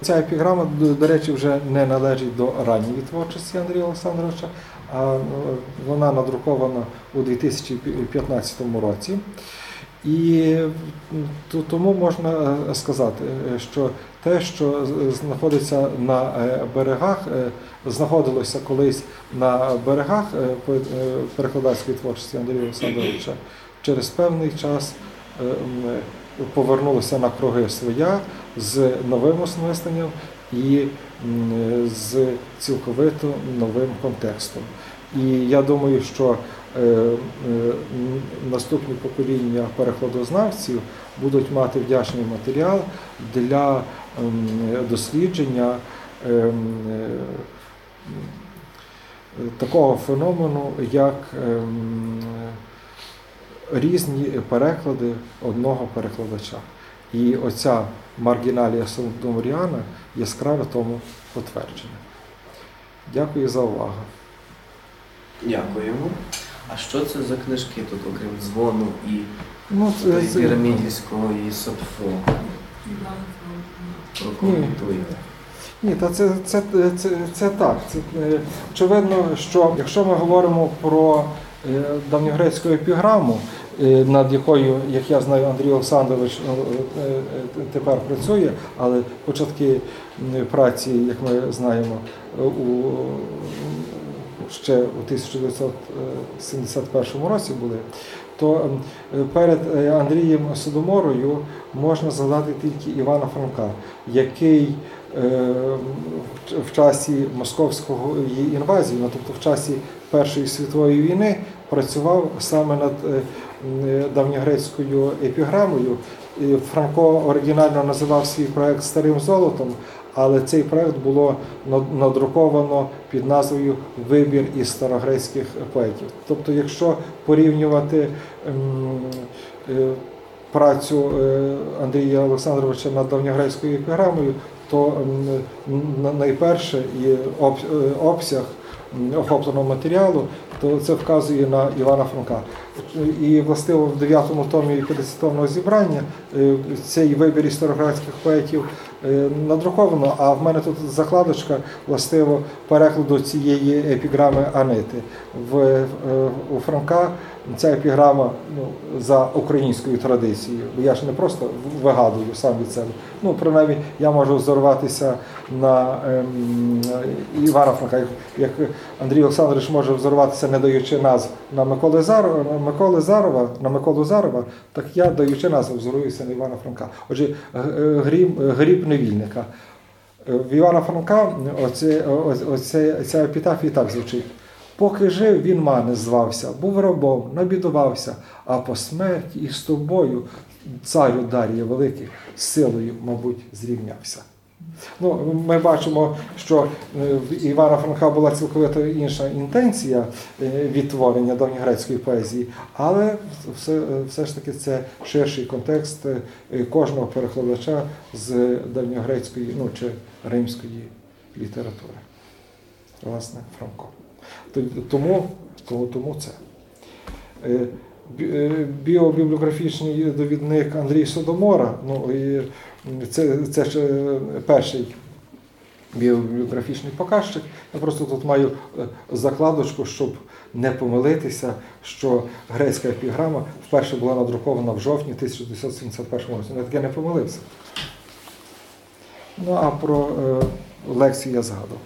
Ця епіграма, до, речі, вже не належить до ранньої творчості Андрія Олександровича, а ну, вона надрукована у 2015 році. І тому можна е, сказати, е, що те, що знаходиться на е, берегах, е, знаходилося колись на берегах е, е, перекладацької творчості Андрія Олександровича, через певний час е, повернулося на круги своя з новим осмисленням і з цілковито новим контекстом. І я думаю, що е, е, наступні покоління перекладознавців будуть мати вдячний матеріал для ем, дослідження ем, е, такого феномену, як ем, різні переклади одного перекладача. І оця маргіналія Соломоріана яскраве тому потвердження. Дякую за увагу. Дякуємо. А що це за книжки тут, окрім дзвону і Ну, це- це- пірамідівського і Сапфо? Прокоментуйте. Ні, та це, це, це, це так. Це, е, очевидно, що якщо ми говоримо про е, давньогрецьку епіграму, е, над якою, як я знаю, Андрій Олександрович тепер працює, але початки праці, як ми знаємо, у, ще у 1971 році були, то е, перед е, Андрієм Содоморою можна згадати тільки Івана Франка, який е, в- часі московської інвазії, ну, тобто в часі Першої світової війни, працював саме над е, давньогрецькою епіграмою. Франко оригінально називав свій проект Старим золотом, але цей проект було надруковано під назвою Вибір із старогрецьких поетів. Тобто, якщо порівнювати ем, е, працю е, Андрія Олександровича над давньогрецькою епіграмою, то м, найперше і е, обсяг охопленого матеріалу, то це вказує на Івана Франка. І властиво в 9 томі 50-томного зібрання цей вибір із староградських поетів надруковано, а в мене тут закладочка властиво перекладу цієї епіграми Анити. В, е, у Франка ця епіграма ну, за українською традицією. Бо я ж не просто вигадую сам від себе. Ну, принаймні, я можу взорватися на ем, Івана Франка, як- як Андрій Олександрович може взорватися, не даючи назв на Миколи Зарова, на Миколи Зарова, на Миколу Зарова, так я, даючи назву, взоруюся на Івана Франка. Отже, е, гріб, гріб невільника. Е, В Івана Франка оце, оце, оце, ця епітафія так звучить. Поки жив, він мане звався, був рабом, набідувався, а по смерті і з тобою, царю Дар'я Великий, силою, мабуть, зрівнявся. Ну, ми бачимо, що е, в Івана Франка була цілковито інша інтенція е, відтворення давньогрецької поезії, але все, все ж таки це ширший контекст е, кожного перекладача з давньогрецької ну, чи римської літератури. Власне, Франко. Тому, тому, це. Е, е, Біобібліографічний довідник Андрій Содомора, ну, це, це ще перший біобібліографічний показчик. Я просто тут маю е, закладочку, щоб не помилитися, що грецька епіграма вперше була надрукована в жовтні 1971 році. Я таке не помилився. Ну а про е, лекції я згадував.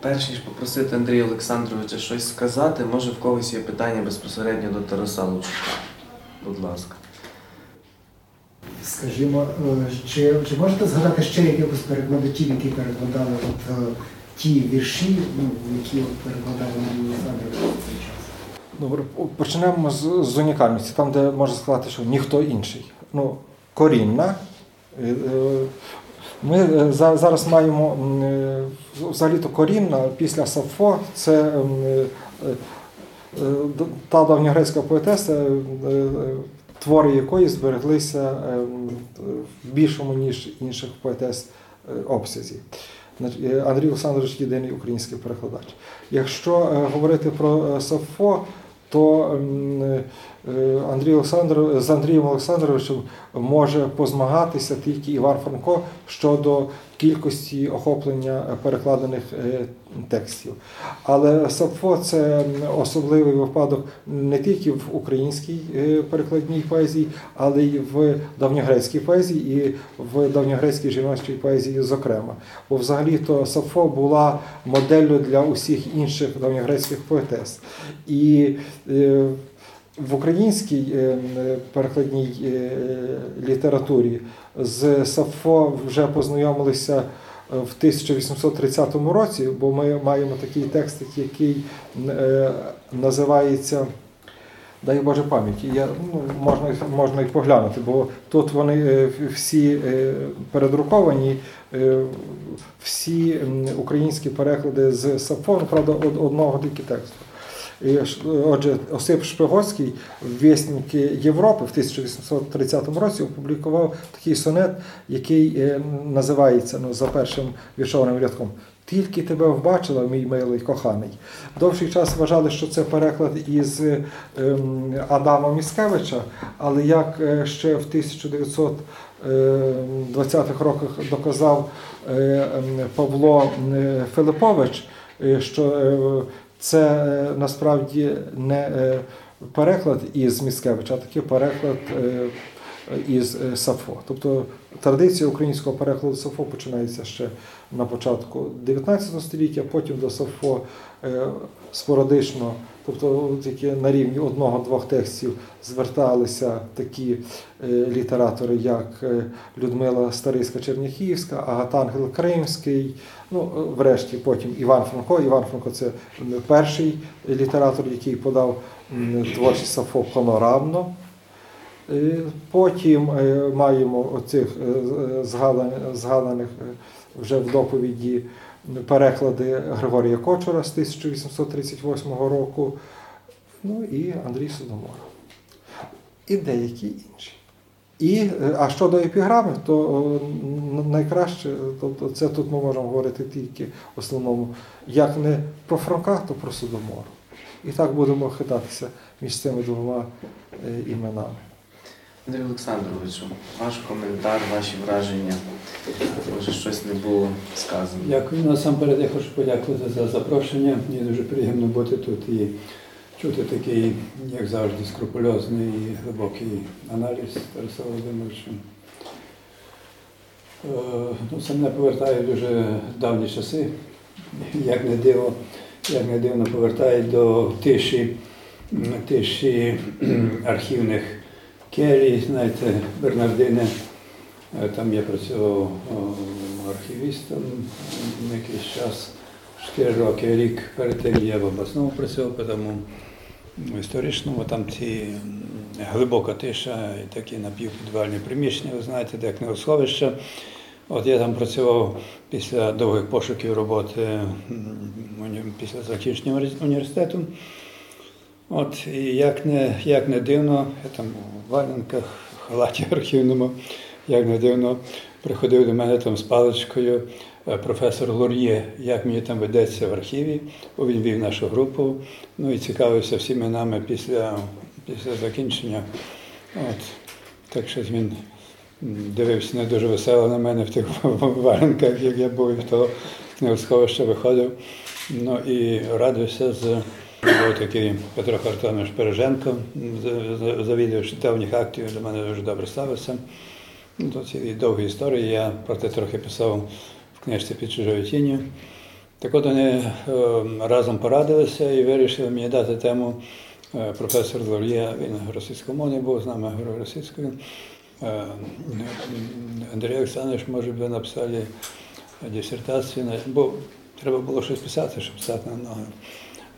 Перш ніж попросити Андрія Олександровича щось сказати, може в когось є питання безпосередньо до Тараса Лучука. Будь ласка. Скажімо, е, чи, чи можете згадати ще якихось перекладачів, які перекладали от, е, ті вірші, ну, які перекладали Андрій Олександрович в цей час? Добре, почнемо з, з унікальності, там, де можна сказати, що ніхто інший. Ну, корінна. Ми е, за- зараз маємо е, взагалі-то корінна після Сафо, це е, та давньогрецька поетеса, твори якої збереглися в більшому, ніж інших поетес обсязі. Андрій Олександрович єдиний український перекладач. Якщо говорити про Сафо, то Андрій Олександр, з Андрієм Олександровичем може позмагатися тільки Іван Франко щодо кількості охоплення е, перекладених е, текстів. Але Сафо це особливий випадок не тільки в українській е, перекладній поезії, але й в давньогрецькій поезії і в давньогрецькій жіночій поезії, зокрема. Бо взагалі-то Сафо була моделлю для усіх інших давньогрецьких поетес. І е, в українській е, перекладній е, літературі з Сафо вже познайомилися е, в 1830 році, бо ми маємо такий текст, який називається. Дай Боже пам'яті, я, ну, можна, можна і поглянути, бо тут вони всі передруковані, всі українські переклади з Сафо, ну, правда, од- одного тільки тексту. І, Отже, Осип Шпигоцький в Вєсники Європи в 1830 році опублікував такий сонет, який е, називається ну, за першим віршованим рядком Тільки тебе вбачила, мій милий коханий. Довший час вважали, що це переклад із ем, Адама Міскевича, але як е, ще в 1920-х роках доказав е, ем, Павло е, Филипович, е, що е, це е, насправді не е, переклад із Міцкевича, а такий переклад е, із Сафо. Тобто традиція українського перекладу Сафо починається ще на початку 19 століття, потім до Сафо спорадично, тобто тільки на рівні одного-двох текстів зверталися такі е, літератори, як е, Людмила Старицька Черняхівська, Агатангел Кримський, ну, е, врешті потім Іван Франко. Іван Франко це перший літератор, який подав творчість Сафо панорамно. Потім маємо оцих згаданих, вже в доповіді переклади Григорія Кочура з 1838 року, ну і Андрій Содомора. І деякі інші. І, е, а щодо епіграми, то найкраще, тобто це тут ми можемо говорити тільки в основному, як не про Франка, то про Содомору. І так будемо хитатися між цими двома е, іменами. Андрій Олександровичу, ваш коментар, ваші враження. Може, щось не було сказано. Дякую. Насамперед я хочу подякувати за запрошення. Мені дуже приємно бути тут і чути такий, як завжди, скрупульозний і глибокий аналіз Тараса Володимировича. Е, Ну, це мене повертає в дуже давні часи, як не диво, як не дивно повертає до тиші, тиші архівних келій, знаєте, Бернардини. Е, Там я працював архівістом якийсь час, 4 роки, рік перед тим я в обласному працював, тому в історичному там ці глибока тиша і такі напівпідвальні приміщення, ви знаєте, де книгосховище. От я там працював після довгих пошуків роботи після закінчення уні- університету. От, і як не, як не дивно, я там у валенках, в халаті архівному, як не дивно, приходив до мене там з паличкою е, професор Лур'є, як мені там ведеться в архіві, бо він вів нашу групу, ну і цікавився всіми нами після, після закінчення. От. Так що він дивився не дуже весело на мене в тих валенках, як я був, і в того сховища виходив. Ну і радився з був такий Петро Хартонович Переженко, за- за- завідувач давніх актів, до мене дуже добре ставився. Ну, то ці довгі історії. Я про те трохи писав в книжці під чужою тінню. Так от вони е, разом порадилися і вирішили мені дати тему е, професор Лор'є, він російськомовний був, з нами говорив російською. Е, Андрій Олександрович, може, би написали дисертацію, бо треба було щось писати, щоб стати на ноги.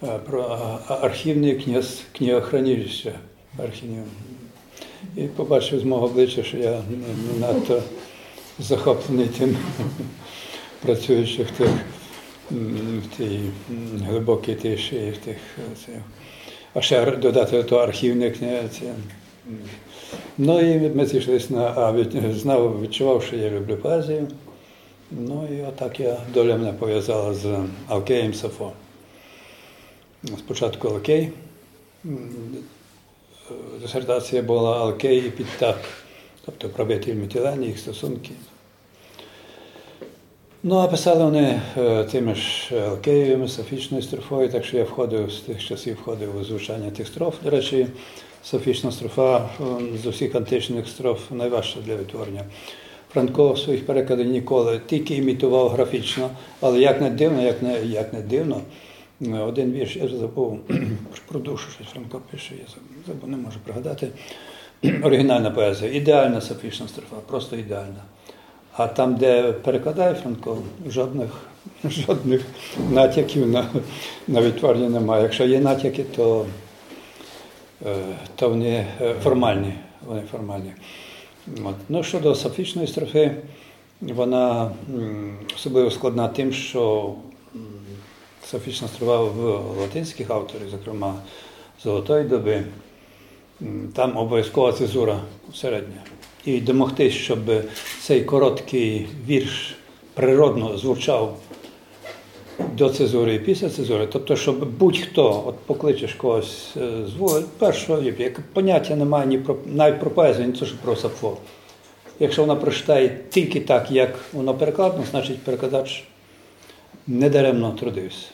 Е, Про архівне князь, книгохранилище архівне. І побачив з мого обличчя, що я не, надто захоплений тим, працюючи в тих в тій глибокій тиші, в тих е, цих. А ще додати до архівне книга. Ну і ми зійшлися на а від, знав, відчував, що я люблю поезію. Ну і отак я доля мене пов'язала з Алкеєм Сафо. Спочатку Алкей. Е, Дисертація була Алкей і Підтак, тобто правитель Мітілені, їх стосунки. Ну, а писали вони е, тими ж Алкеєвими, Софічною строфою, так що я входив з тих часів входив у звучання тих строф. До речі, Софічна строфа е, з усіх античних строф найважча для відтворення. Франко в своїх перекладах ніколи тільки імітував графічно, але як не дивно, як не, як не дивно, е, один вірш, я забув про душу, щось Франко пише, я забув, не можу пригадати. Оригінальна поезія, ідеальна софічна строфа, просто ідеальна. А там, де перекладає Франко, жодних, жодних натяків на, на відтворення немає. Якщо є натяки, то, е, то вони е, формальні. Вони формальні. От. Ну, щодо софічної строфи, вона особливо складна тим, що м, софічна строфа в латинських авторів, зокрема Золотої доби, там обов'язкова цезура середня. І домогтись, щоб цей короткий вірш природно звучав до цезури і після цезури. Тобто, щоб будь-хто от покличеш когось е, з вулиці, першого, як поняття немає ні про навіть про поезію, ні то, що про Сапфо. Якщо вона прочитає тільки так, як воно перекладено, значить перекладач недаремно трудився.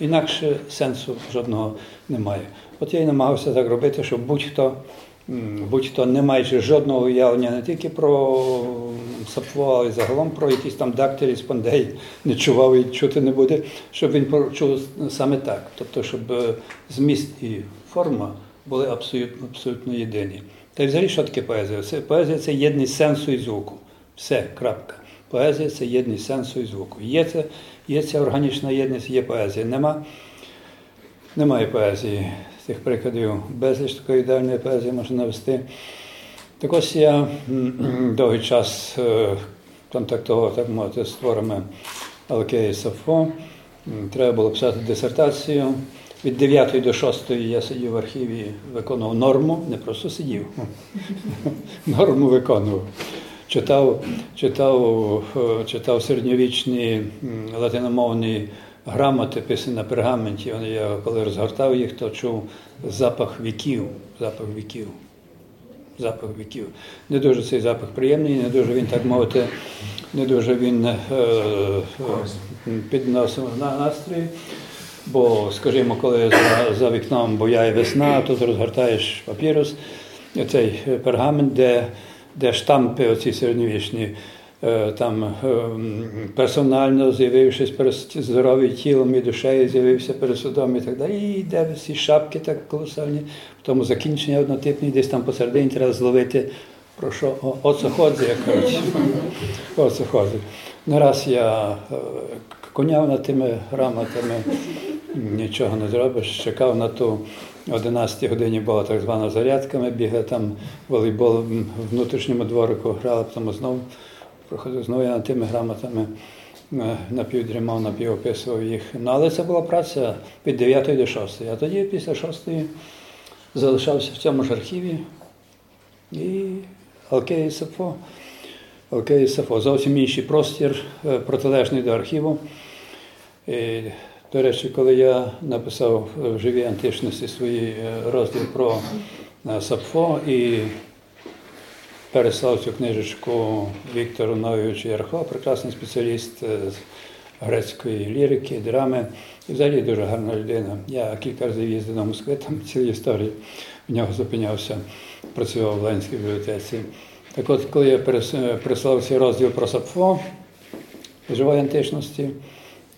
Інакше сенсу жодного немає. От я і намагався так робити, щоб будь-хто, будь-хто не маючи жодного уявлення не тільки про Сапфо, але й загалом про якісь там дактилі, спондей, не чував і чути не буде, щоб він почув саме так. Тобто, щоб е, зміст і форма були абсолютно, абсолютно єдині. Та й взагалі, що таке поезія? Це, поезія це єдність сенсу і звуку. Все, крапка. Поезія це єдність сенсу і звуку. Є, це, є ця органічна єдність, є поезія. Нема, немає поезії. Цих прикладів безліч такої ідеальної поезії можна навести. Так ось я довгий час е, контактував, так мовити, з творами Алкея Сафо. Треба було писати дисертацію. Від 9 до 6 я сидів в архіві, виконував норму, не просто сидів, норму виконував. Читав, читав, е, читав середньовічні латиномовні грамоти, писані на пергаменті. Я коли розгортав їх, то чув запах віків, запах віків запах віків. Не дуже цей запах приємний, не дуже він, так мовити, не дуже він е, е, підносив на настрій. Бо, скажімо, коли за, за вікном бояє весна, тут розгортаєш папірус, цей пергамент, де, де штампи оці середньовічні, е, там е, персонально з'явившись перед здоровий тілом і душею, з'явився перед судом і так далі. І йде всі шапки так колосальні, в тому закінчення однотипні, десь там посередині треба зловити. Про що О, оце ходить, як кажуть. Оце. Не раз я е, коняв над тими грамотами, нічого не зробиш. Чекав на ту 11 годині була так звана зарядка. Ми бігли там волейбол в внутрішньому дворику, грали, потім знову проходив знову я над тими грамотами. е, Напівдрімав, напівописував їх. Ну, але це була праця від 9 до 6. А тоді, після 6 залишався в цьому ж архіві і Алкеї Сафо. Алкеї Сафо. Зовсім інший простір, е, протилежний до архіву. І, до речі, коли я написав в живій античності свій е, розділ про е, Сапфо і переслав цю книжечку Віктору Новичу Ярхо, прекрасний спеціаліст е, з грецької лірики, драми. І взагалі дуже гарна людина. Я кілька разів їздив до Москви, там цілі історії в нього зупинявся, працював в Ленській бібліотеці. Так от, коли я перес- прислав цей розділ про Сапфо, живої античності,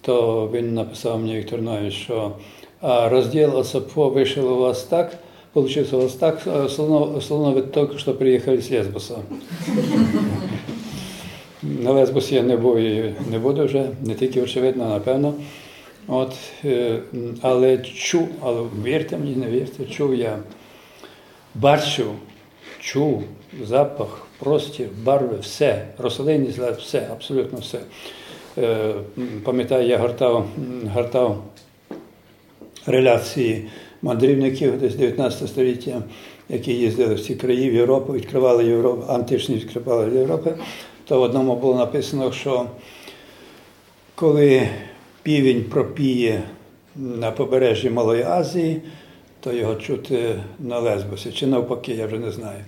то він написав мені Віктор Нович, що розділ Осапфо вийшов у вас так, получился у вас так, а, словно, словно вы только что приехали з Лесбоса. На Лесбосі я не був і не буду вже, не тільки очевидно, напевно. От, е, але чув, але вірте мені, не вірте, чув я, бачив, чув запах, простір, барви, все, рослинність, все, абсолютно все. Е, Пам'ятаю, я гортав, гортав реляції мандрівників десь 19 століття, які їздили в ці краї в Європу, відкривали Європу, античні відкривали Європи, то в одному було написано, що коли півень пропіє на побережжі Малої Азії, то його чути на Лесбосі, чи навпаки, я вже не знаю.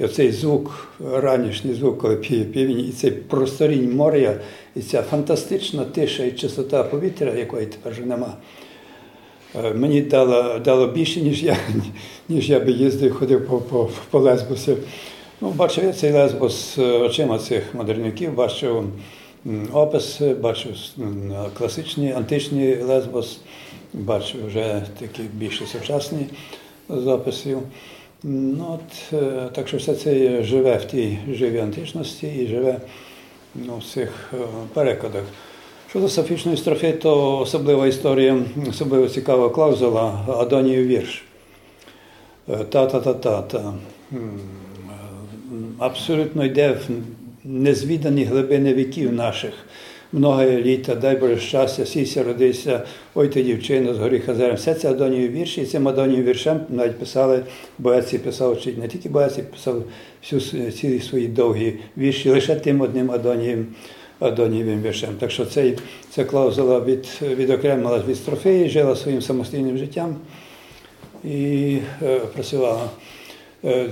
І оцей звук, ранішній звук, коли півень, і цей просторінь моря, і ця фантастична тиша і чистота повітря, якої тепер вже нема. Е, Мені дало, дало більше, ніж я, ніж я би їздив, ходив по, по, по Лесбосі. Ну, бачив я цей Лесбос е, очима цих модерняків, бачив опис, бачив класичний, античний Лесбос, бачив вже такі більше сучасні записів. Ну, от, е, так що все це живе в тій живій античності і живе ну, в цих е, перекладах. Щодо Софічної строфи, то особлива історія, особливо цікава клаузула Адонію вірш. Е, Та-та-та-та-та. Абсолютно йде в незвідані глибини віків наших. Много літа, дай Боже щастя, сійся, родися, ой ти дівчина з горі Хазарем. Все це Адонію вірші, і цим Адонію віршем навіть писали, Боецький писав, чи не тільки Боецький писав всю, с- свої довгі вірші, лише тим одним Адонієм, Адонієвим віршем. Так що цей, ця клаузула від, відокремилась від строфеї, жила своїм самостійним життям і е, працювала. Е,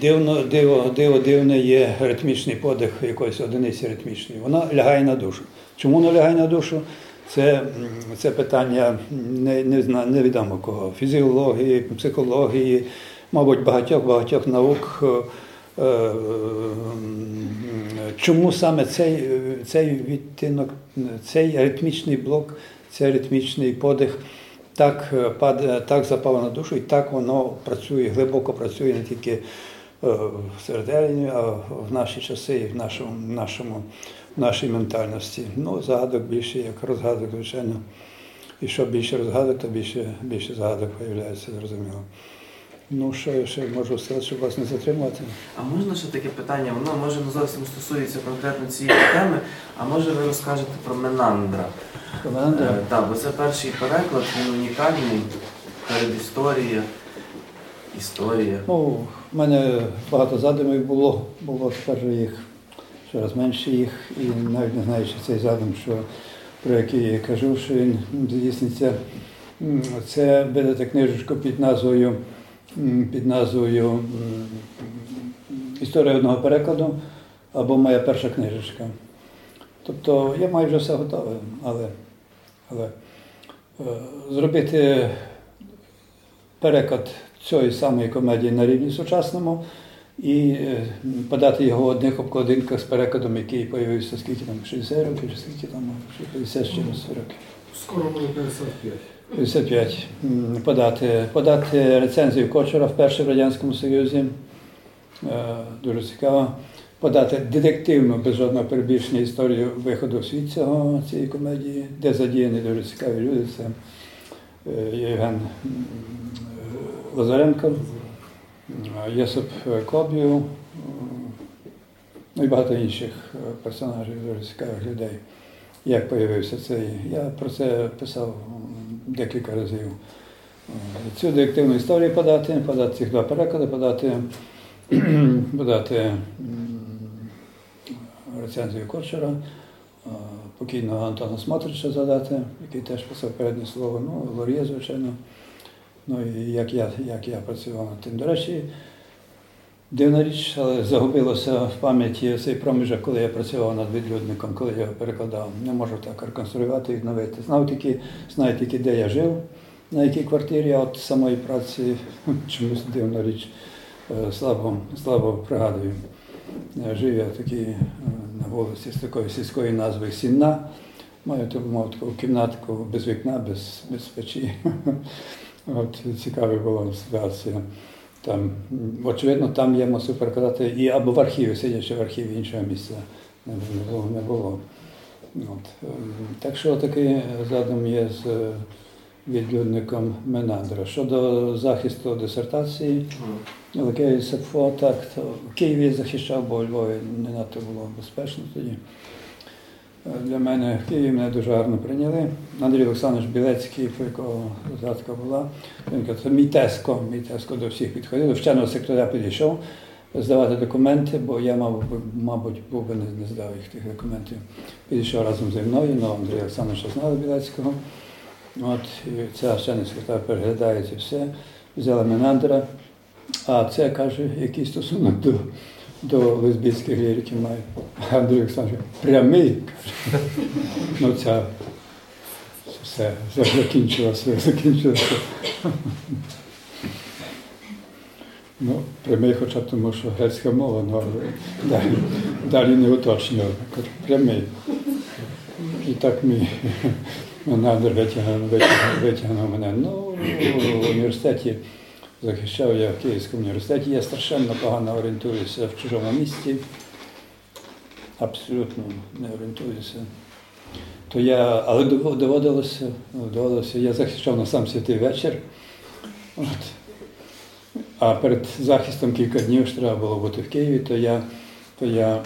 Дивно, диво, диво дивне є ритмічний подих якоїсь одиниці ритмічної. Вона лягає на душу. Чому вона лягає на душу? Це, це питання не, не невідомо кого. Фізіології, психології, мабуть, багатьох багатьох наук. Е, е, Чому саме цей, цей відтинок, цей ритмічний блок, цей ритмічний подих так, е, так запало на душу, і так воно працює, глибоко працює не тільки в середині, а в наші часи і в нашому, нашому, нашій ментальності. Ну, загадок більше, як розгадок, звичайно. І що більше розгадок, то більше, більше загадок з'являється, зрозуміло. Ну, що я ще можу сказати, щоб вас не затримувати? А можна ще таке питання? Воно може не зовсім стосується конкретно цієї теми, а може ви розкажете про Менандра? Е, Так, бо це перший переклад, він унікальний, передісторія, історія. Ну, в мене багато задумів було, було тепер їх ще раз менше їх, і навіть не знаю, чи цей задум, що, про який я кажу, що він здійсниться. Це видати книжечку під назвою, під назвою Історія одного перекладу або моя перша книжечка. Тобто я маю вже все готове, але, але е, зробити переклад цієї самої комедії на рівні сучасному і е, подати його в одних обкладинках з перекладом, який з'явився скільки там, 60 років, чи скільки там, чи 50 з чимось років. Скоро буде 55. 55. М, Подати, подати рецензію Кочера вперше в Радянському Союзі. Е, Дуже цікаво. Подати детективну, без жодного перебільшення історію виходу в світ цього, цієї комедії, де задіяні дуже цікаві люди. Це е, Євген Лазаренко, Єсип Кобів, ну і багато інших е, персонажів, дуже цікавих людей. Як появився цей? Я про це писав декілька разів. Цю детективну історію подати, подати цих два переклади, подати, подати рецензію Кочера, е, покійного Антона Смотрича задати, який теж писав переднє слово, ну, Лор'є, звичайно. Ну і як я, як я працював над тим. До речі, Дивна річ, але загубилося в пам'яті цей проміжок, коли я працював над відлюдником, коли я його перекладав. Не можу так реконструювати і відновити. Знав тільки, знаю тільки, де я жив, на якій квартирі, а от самої праці чомусь дивна річ е, слабо, слабо пригадую. Е, Жив я такий е, на вулиці з такою сільською назвою Сінна. Маю таку, мав таку кімнатку без вікна, без, без печі. От цікава була ситуація. Там, очевидно, там я мусив переказати і або в архіві, сидячи в архіві іншого місця не було. Не було. От. ем, Так що такий задум є з е, відлюдником Менандра. Щодо захисту дисертації, Лакей Сапфо, так, то в Києві захищав, бо у Львові не надто було безпечно тоді. Для мене в Києві мене дуже гарно прийняли. Андрій Олександрович Білецький, про якого згадка була. Він каже, це мій теско, мій теско до всіх підходив. До вченого секретаря підійшов здавати документи, бо я, мабуть, був би не, здав їх тих документів. Підійшов разом зі мною, ну Андрій Олександровича знали Білецького. От, і вчений секретар переглядає це все, взяла Менандра. А це каже, який стосунок до, до лесбійських ліриків має. Андрій Олександрович, прямий. Ну, ця все закінчилося, закінчилося. Ну, прямий, хоча б тому, що грецька мова, ну, але далі, далі не уточнював. Прямий. І так мій витягнув, витягнув, витягнув мене. Ну, в університеті захищав я в Київському університеті. Я страшенно погано орієнтуюся в чужому місті. Абсолютно не орієнтуюся. То я, але доводилося, доводилося, я захищав на сам святий вечір. От. А перед захистом кілька днів ж треба було бути в Києві, то я, то я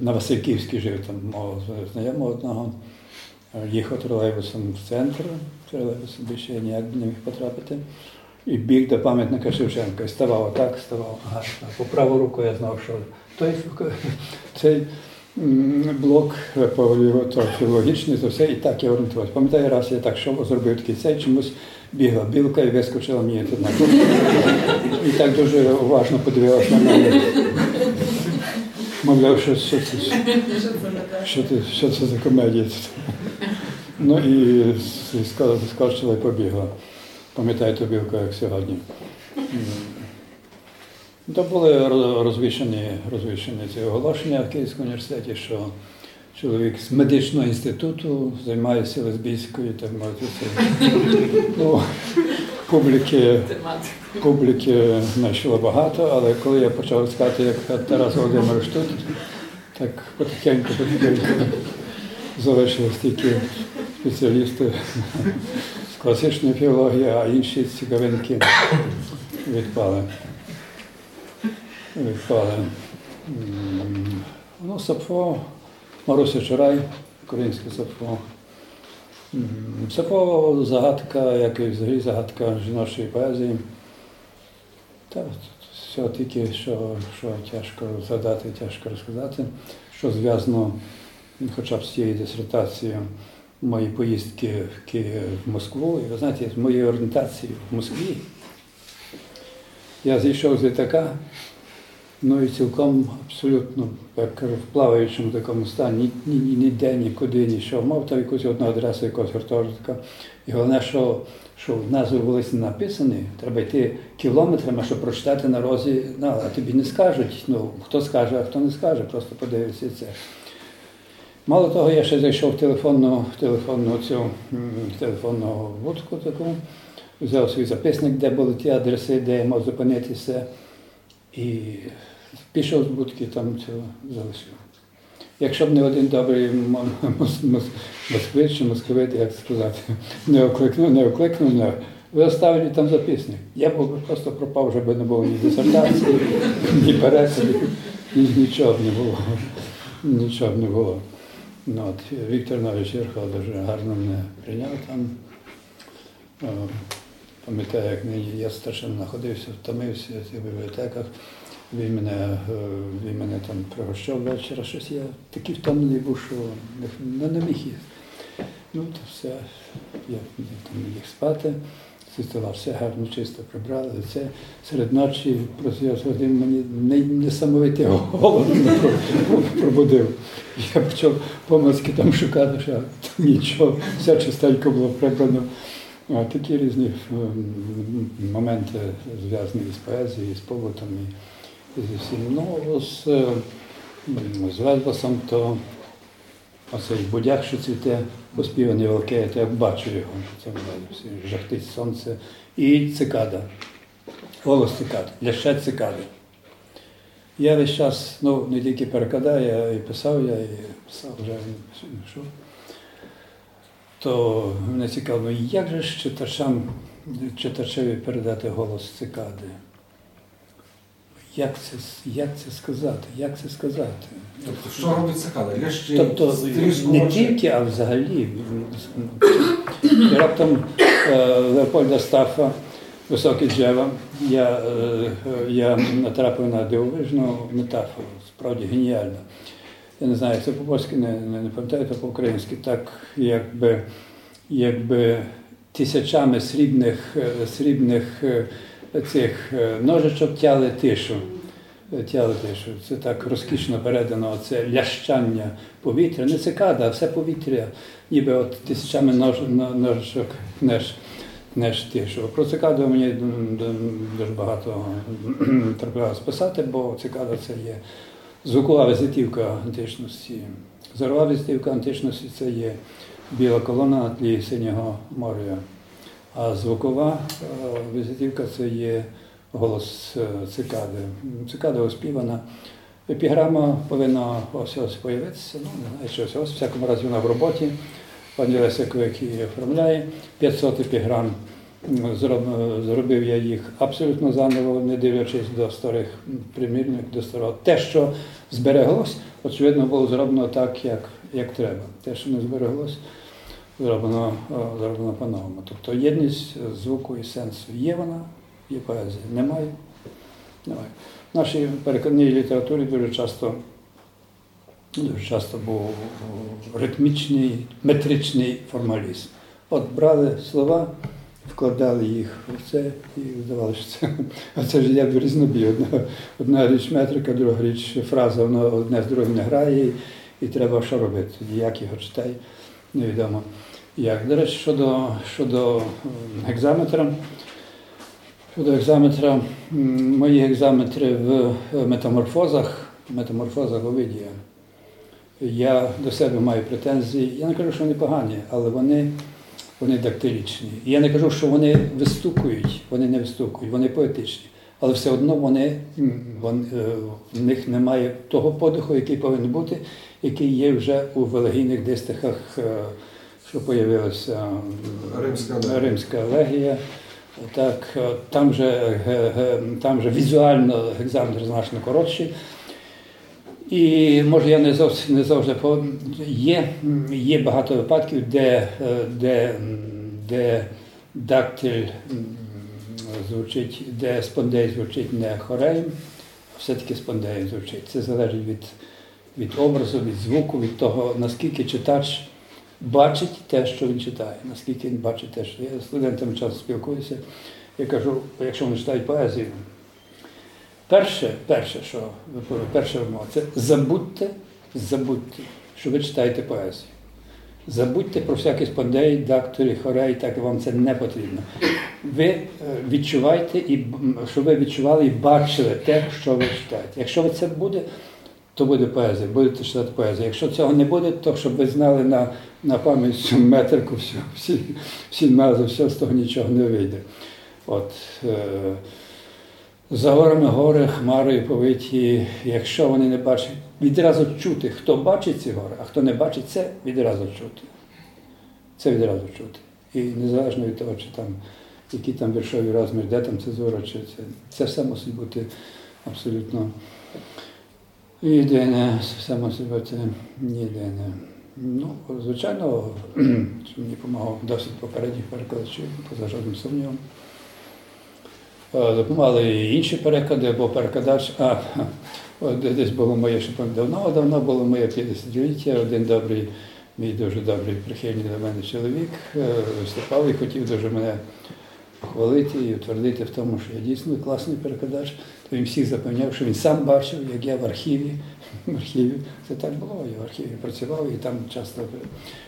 на Васильківській жив, там мого знайомого одного. Їхав тролейбусом в центр, тролейбусом більше я ніяк не міг потрапити. І біг до пам'ятника Шевченка. І ставав отак, ставав. Ага, по праву руку я знав, що той, цей блок е, філологічний, то все, і так я орієнтувався. Пам'ятаю, раз я так йшов, зробив такий цей, чомусь бігла білка і вискочила мені тут на кухню. І так дуже уважно подивилася на мене. Мовляв, що, що, це, що, це, що це за комедія. Ну і с- ска- скочила і побігла. Пам'ятаю ту як сьогодні. То були роз- розвішені, розвішені ці оголошення в Київському університеті, що чоловік з медичного інституту займається лесбійською, так мовити. Ну, публіки, публіки знайшло багато, але коли я почав розказати, як Тарас Володимирович тут, так потихеньку, потихеньку залишились тільки спеціалісти з класичної філології, а інші цікавинки відпали. Відпали. Ну, Сапфо, Маруся Чурай, українське Сапфо. Сапфо загадка, як і взагалі загадка жіночої поезії. Та все тільки, що, що тяжко згадати, тяжко розказати, що зв'язано хоча б з цією дисертацією мої поїздки в Москву. І ви знаєте, з моєю орієнтацією в Москві я зійшов з літака, ну і цілком абсолютно, як кажу, в плаваючому такому стані, ні, ні, ніде, нікуди, нічого. Мав там якусь одну адресу якогось гуртожитка. І головне, що, що назви вулиць не написані, треба йти кілометрами, щоб прочитати на розі, ну, а тобі не скажуть, ну, хто скаже, а хто не скаже, просто подивишся це. Мало того, я ще зайшов в телефонну, телефонну цю телефонну будку таку, взяв свій записник, де були ті адреси, де я мав зупинитися, і пішов з будки, там цього залишив. Якщо б не один добрий москвич чи московит, як сказати, не окликнув, не окликнув, не. Ви оставили там записник. Я б просто пропав, би не було ні дисертації, ні перекладів, ні, нічого б не було. Нічого б не було. Ну, от, Віктор Нович Єрхов дуже гарно мене прийняв там. Е, Пам'ятаю, як нині я страшенно знаходився, втомився в цих бібліотеках. Він мене, е, він мене там пригощав ввечері, щось я такий втомлений був, що не, не міг їсти. Ну, то все, я там ліг спати, стола все гарно, чисто прибрали. Це серед ночі просив мені не- несамовитий голод пробудив. Я почав помацки там шукати, що нічого, все чистенько було прибрано. Такі різні моменти зв'язані з поезією, з побутом. І зі всім. Ну, з, з Вельбасом то оцей будяк, що цвіте, поспіваний волкеє, то я бачу його, що це Жахтить сонце. І цикада. Голос цикади, ляще цикади. Я весь час, ну не тільки перекладаю, я і писав, я і писав вже що. То мене цікаво, ну як же ж читачам, читачеві передати голос цикади? Як це, як це сказати? Як це сказати? Тобто, що робить? Лящить, Тобто не тільки, а взагалі. І раптом е, Леопольда Стафа, високі джева, я, е, я натрапив на дивовижну метафору, справді геніальну. Я не знаю, як це по-польськи, не, не, не пам'ятаю, то по-українськи, так якби, якби тисячами срібних, е, срібних цих е, ножичок тяли тишу. Тяли тишу. Це так розкішно передано, це лящання повітря, не цикада, а все повітря, ніби от тисячами нож, но- ножичок неш, неш тишу. Про цикаду мені дуже багато траплялось писати, бо цикада це є звукова візитівка античності. Зорова візитівка античності це є біла колона на тлі синього моря. А звукова е, візитівка це є голос е, цикади. Цикада оспівана. Епіграма повинна ось ось появитися. Ну, не знаю, що ось. В всякому разі вона в роботі. Пані Леся Ковик її оформляє. 500 епіграм. Зробив я їх абсолютно заново, не дивлячись до старих примірник, до старого. Те, що збереглось, очевидно, було зроблено так, як, як треба. Те, що не збереглось, зроблено, зроблено по-новому. Тобто єдність звуку і сенсу є вона, є поезія. Немає. Немає. В нашій перекладній літературі дуже часто, дуже часто був ритмічний, метричний формалізм. От брали слова, вкладали їх в це і здавалося, що це. А це ж як в різнобій. Одна, одна річ метрика, друга річ фраза, воно одне з другим не грає, і, і треба що робити. Як його читай, невідомо. Як. До речі, щодо, щодо м, гекзаметра, щодо гекзаметра, м, мої гекзаметри в метаморфозах, метаморфозах Овидія. Я до себе маю претензії. Я не кажу, що вони погані, але вони, вони дактилічні. Я не кажу, що вони вистукують, вони не вистукують, вони поетичні. Але все одно вони, м, вон- е, в них немає того подиху, який повинен бути, який є вже у велегійних дистихах, е, що появилася Римська римська легія. Так, е, там же, ге- ге- там же візуально гекзаметр значно коротший. І може я не зовсім не завжди по є, є багато випадків, де, е, де, де дактиль звучить, де спондей звучить не хореєм, а все-таки спондеєм звучить. Це залежить від, від образу, від звуку, від того, наскільки читач бачить те, що він читає, наскільки він бачить те, що я з студентами часто спілкуюся. Я кажу, якщо вони читають поезію, перше, перше, що ви перша вимога, це забудьте, забудьте, що ви читаєте поезію. Забудьте про всякі спондеї, дактори, хорей, так вам це не потрібно. Ви е, відчувайте, і, щоб ви відчували і бачили те, що ви читаєте. Якщо це буде, то буде поезія, будете читати поезію. Якщо цього не буде, то щоб ви знали на, на пам'ять всю метрику, всю, всі, всі назви, все з того нічого не вийде. От, е, за горами гори, хмари повиті, якщо вони не бачать, відразу чути, хто бачить ці гори, а хто не бачить, це відразу чути. Це відразу чути. І незалежно від того, чи там, які там віршові розмір, де там цезура, чи це, це все мусить бути абсолютно єдине, все мусить бути єдине. Ну, звичайно, що мені допомагав досить попередніх перекладачів, поза жодним сумнівом. Е, Допомагали і інші переклади, бо перекладач, а десь було моє, пам'ятаю, давно, давно було моє 50-ліття, один добрий, мій дуже добрий прихильний до мене чоловік е, виступав і хотів дуже мене похвалити і утвердити в тому, що я дійсно класний перекладач. То він всіх запевняв, що він сам бачив, як я в архіві. В архіві це так було, я в архіві працював і там часто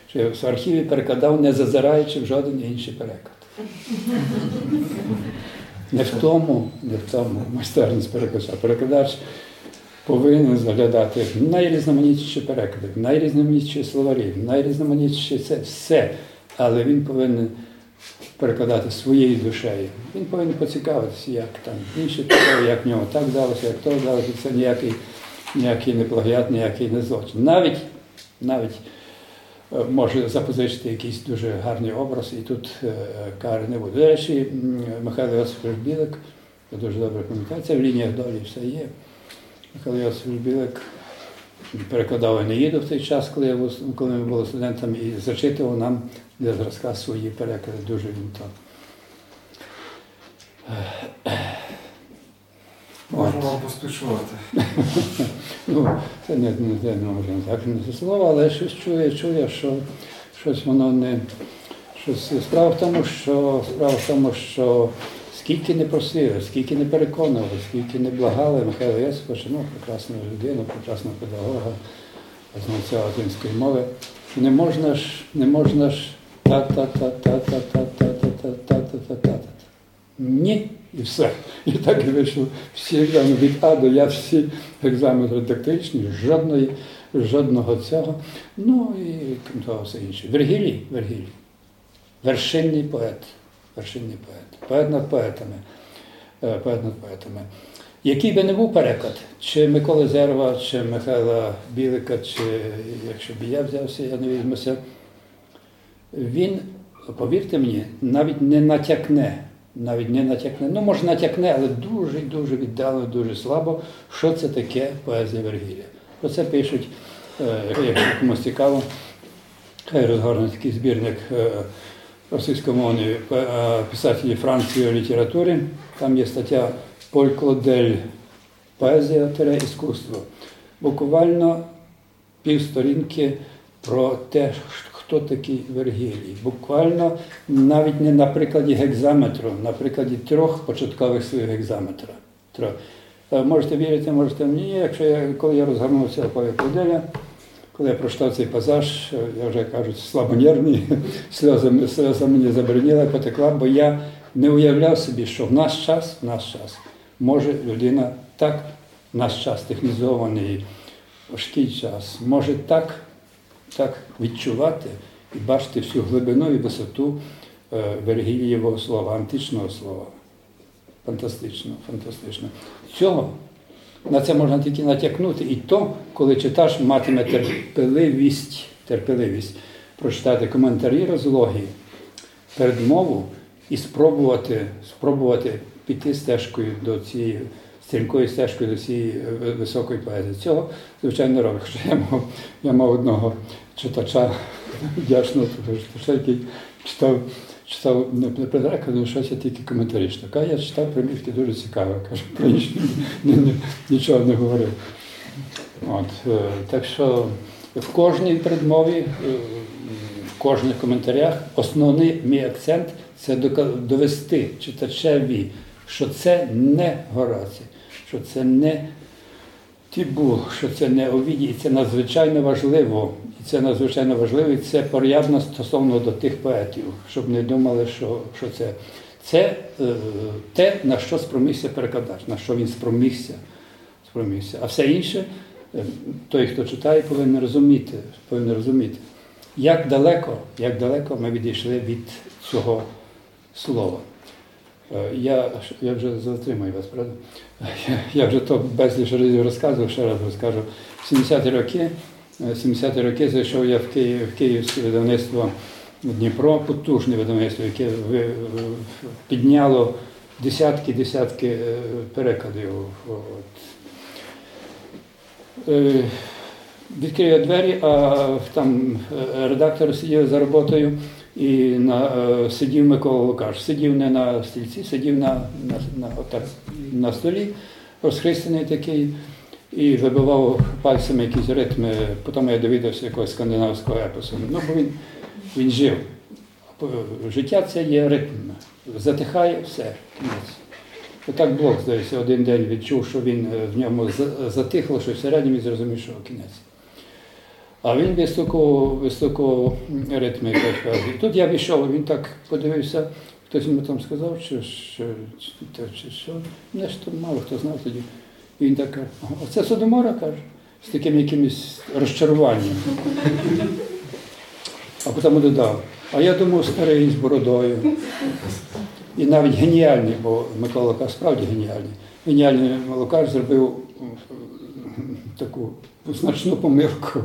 що я в архіві перекладав, не зазираючи в жоден інший переклад. Не в тому, не в тому майстерність перекладача. Перекладач повинен заглядати в найрізноманітніші переклади, в найрізноманітніші словарі, в найрізноманітніші це все. Але він повинен перекладати своєю душею. Він повинен поцікавитися, як там інші писали, як в нього так вдалося, як то вдалося. Це ніякий, ніякий не плагіат, ніякий не злочин. Навіть, навіть е, може запозичити якийсь дуже гарний образ, і тут е, кари не буде. До речі, Михайло Йосифович Білик, я дуже добре пам'ятаю, це в лініях долі все є. Михайло Йосифович Білик перекладав Енеїду в той час, коли, я коли ми були студентами, і зачитував нам для зразка свої переклади. Дуже він то. Можемо вам поспішувати. Ну, це не, не, не, можна так не слово, але щось чує, чує, що щось воно не. Щось, справа в тому, що справа в тому, що скільки не просили, скільки не переконували, скільки не благали Михайло Йосиповича, ну, прекрасну людину, прекрасного педагога, знавця латинської мови. Не можна ж, не можна ж та-та-та-та-та-та-та-та-та-та-та-та. Ні, і все. І так і вийшло всі екзамени від А до Я, всі екзамени редактичні, жодної, жодного цього. Ну і того все інше. Вергілій, Вергілій. Вершинний поет. Вершинний поет. Поет над поетами. Поет над поетами. Який би не був переклад, чи Миколи Зерва, чи Михайла Білика, чи якщо б я взявся, я не візьмуся, він, повірте мені, навіть не натякне, навіть не натякне, ну може натякне, але дуже дуже віддалено, дуже слабо, що це таке поезія Вергілія. Про це пишуть, е, якщо комусь цікаво, хай розгорне такий збірник е, російськомовної е, писателі Франції літератури. Там є стаття Поль Клодель Поезія іскусство. Буквально півсторінки про те, хто такий Вергілій. Буквально навіть не на прикладі гекзаметру, на прикладі трьох початкових своїх гекзаметра. Е, Можете вірити, можете ні. Якщо я, коли я розгорнувся Клоделя, коли я прочитав цей пасаж, е, я вже кажуть, слабонервний, сльоза, сльоза мені забриніла, потекла, бо я не уявляв собі, що в наш час, в наш час може людина так, в наш час технізований, важкий час, може так, так відчувати і бачити всю глибину і висоту е, Вергілієвого слова, античного слова. Фантастично, фантастично. Цього на це можна тільки натякнути. І то, коли читач матиме терпеливість, терпеливість прочитати коментарі розлогії, передмову і спробувати, спробувати піти стежкою до цієї стрімкою стежкою до цієї е, високої поезії. Цього, звичайно, робить. Хоча я мав, я мав одного читача вдячного читача, який читав читав не перекладу, щось я тільки коментарі читав. А я читав примірки дуже цікаво. Каже, про нічого не говорив. От, так що в кожній предмові, в кожних коментарях основний мій акцент це довести читачеві, що це не Горацій, що це не Тібу, що це не Овідій, і це надзвичайно важливо. Це надзвичайно важливо, і це порядно стосовно до тих поетів, щоб не думали, що, що це. Це е, те, на що спромігся перекладач, на що він спромігся. спромігся. А все інше, е, той, хто читає, повинен розуміти, повинен розуміти, як далеко, як далеко ми відійшли від цього слова. Е, Я, я вже затримую вас, правда? Я, я вже то безліч разів розказував, ще раз розкажу. В 70-ті роки, 70-ті роки зайшов я в, Київ, в Київське видавництво Дніпро, потужне видавництво, яке підняло десятки десятки е, перекладів. От. Е, Відкрив я двері, а там е, редактор сидів за роботою і на, сидів Микола Лукаш. Сидів не на стільці, сидів на, на, на, отак, на столі, розхристаний такий, і вибивав пальцями якісь ритми. Потім я довідався якогось скандинавського епосу. Ну, бо він, він жив. Життя це є ритм. Затихає все. кінець. Отак Блок, здається, один день відчув, що він е, в ньому затихло, що всередині зрозумів, що кінець. А він високо, високо ритми. І Тут я вийшов, він так подивився, Хтось йому там сказав, чи, чи, то, чи що. Не ж то мало хто знав тоді. І він так каже, оце Содомора каже, з таким якимось розчаруванням. А потім додав, а я думав, старий з бородою. І навіть геніальний, бо Микола Лукаш справді геніальний. Геніальний Лукаш зробив таку значну помилку.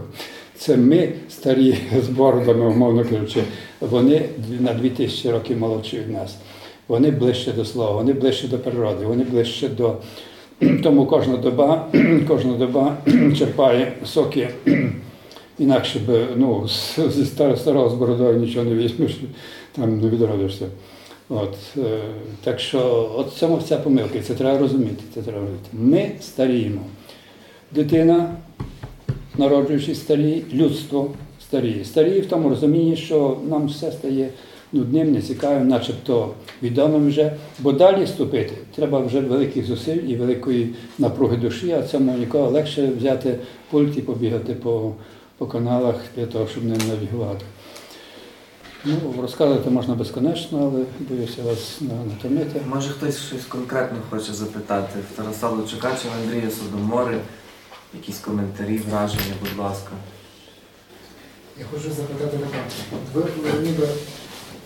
Це ми, старі з бородами, умовно кажучи, вони на 2000 років молодші від нас. Вони ближче до слова, вони ближче до природи, вони ближче до. Тому кожна доба, кожна доба черпає соки. Інакше б ну, зі старого, з бородою нічого не візьмеш, там не відродишся. От, е, так що от цьому вся помилка, це треба розуміти. Це треба розуміти. Ми старіємо. Дитина, народжуючись старі, людство старіє. Старіє в тому розумінні, що нам все стає нудним, нецікавим, начебто відомим вже. Бо далі ступити треба вже великих зусиль і великої напруги душі, а цьому нікого легше взяти пульт і побігати по, по каналах для того, щоб не навігувати. Ну, розказувати можна безконечно, але боюся вас натомити. Може хтось щось конкретно хоче запитати в Тараса Лучака чи в Андрія Содомори? Якісь коментарі, враження, будь ласка. Я хочу запитати ви ніби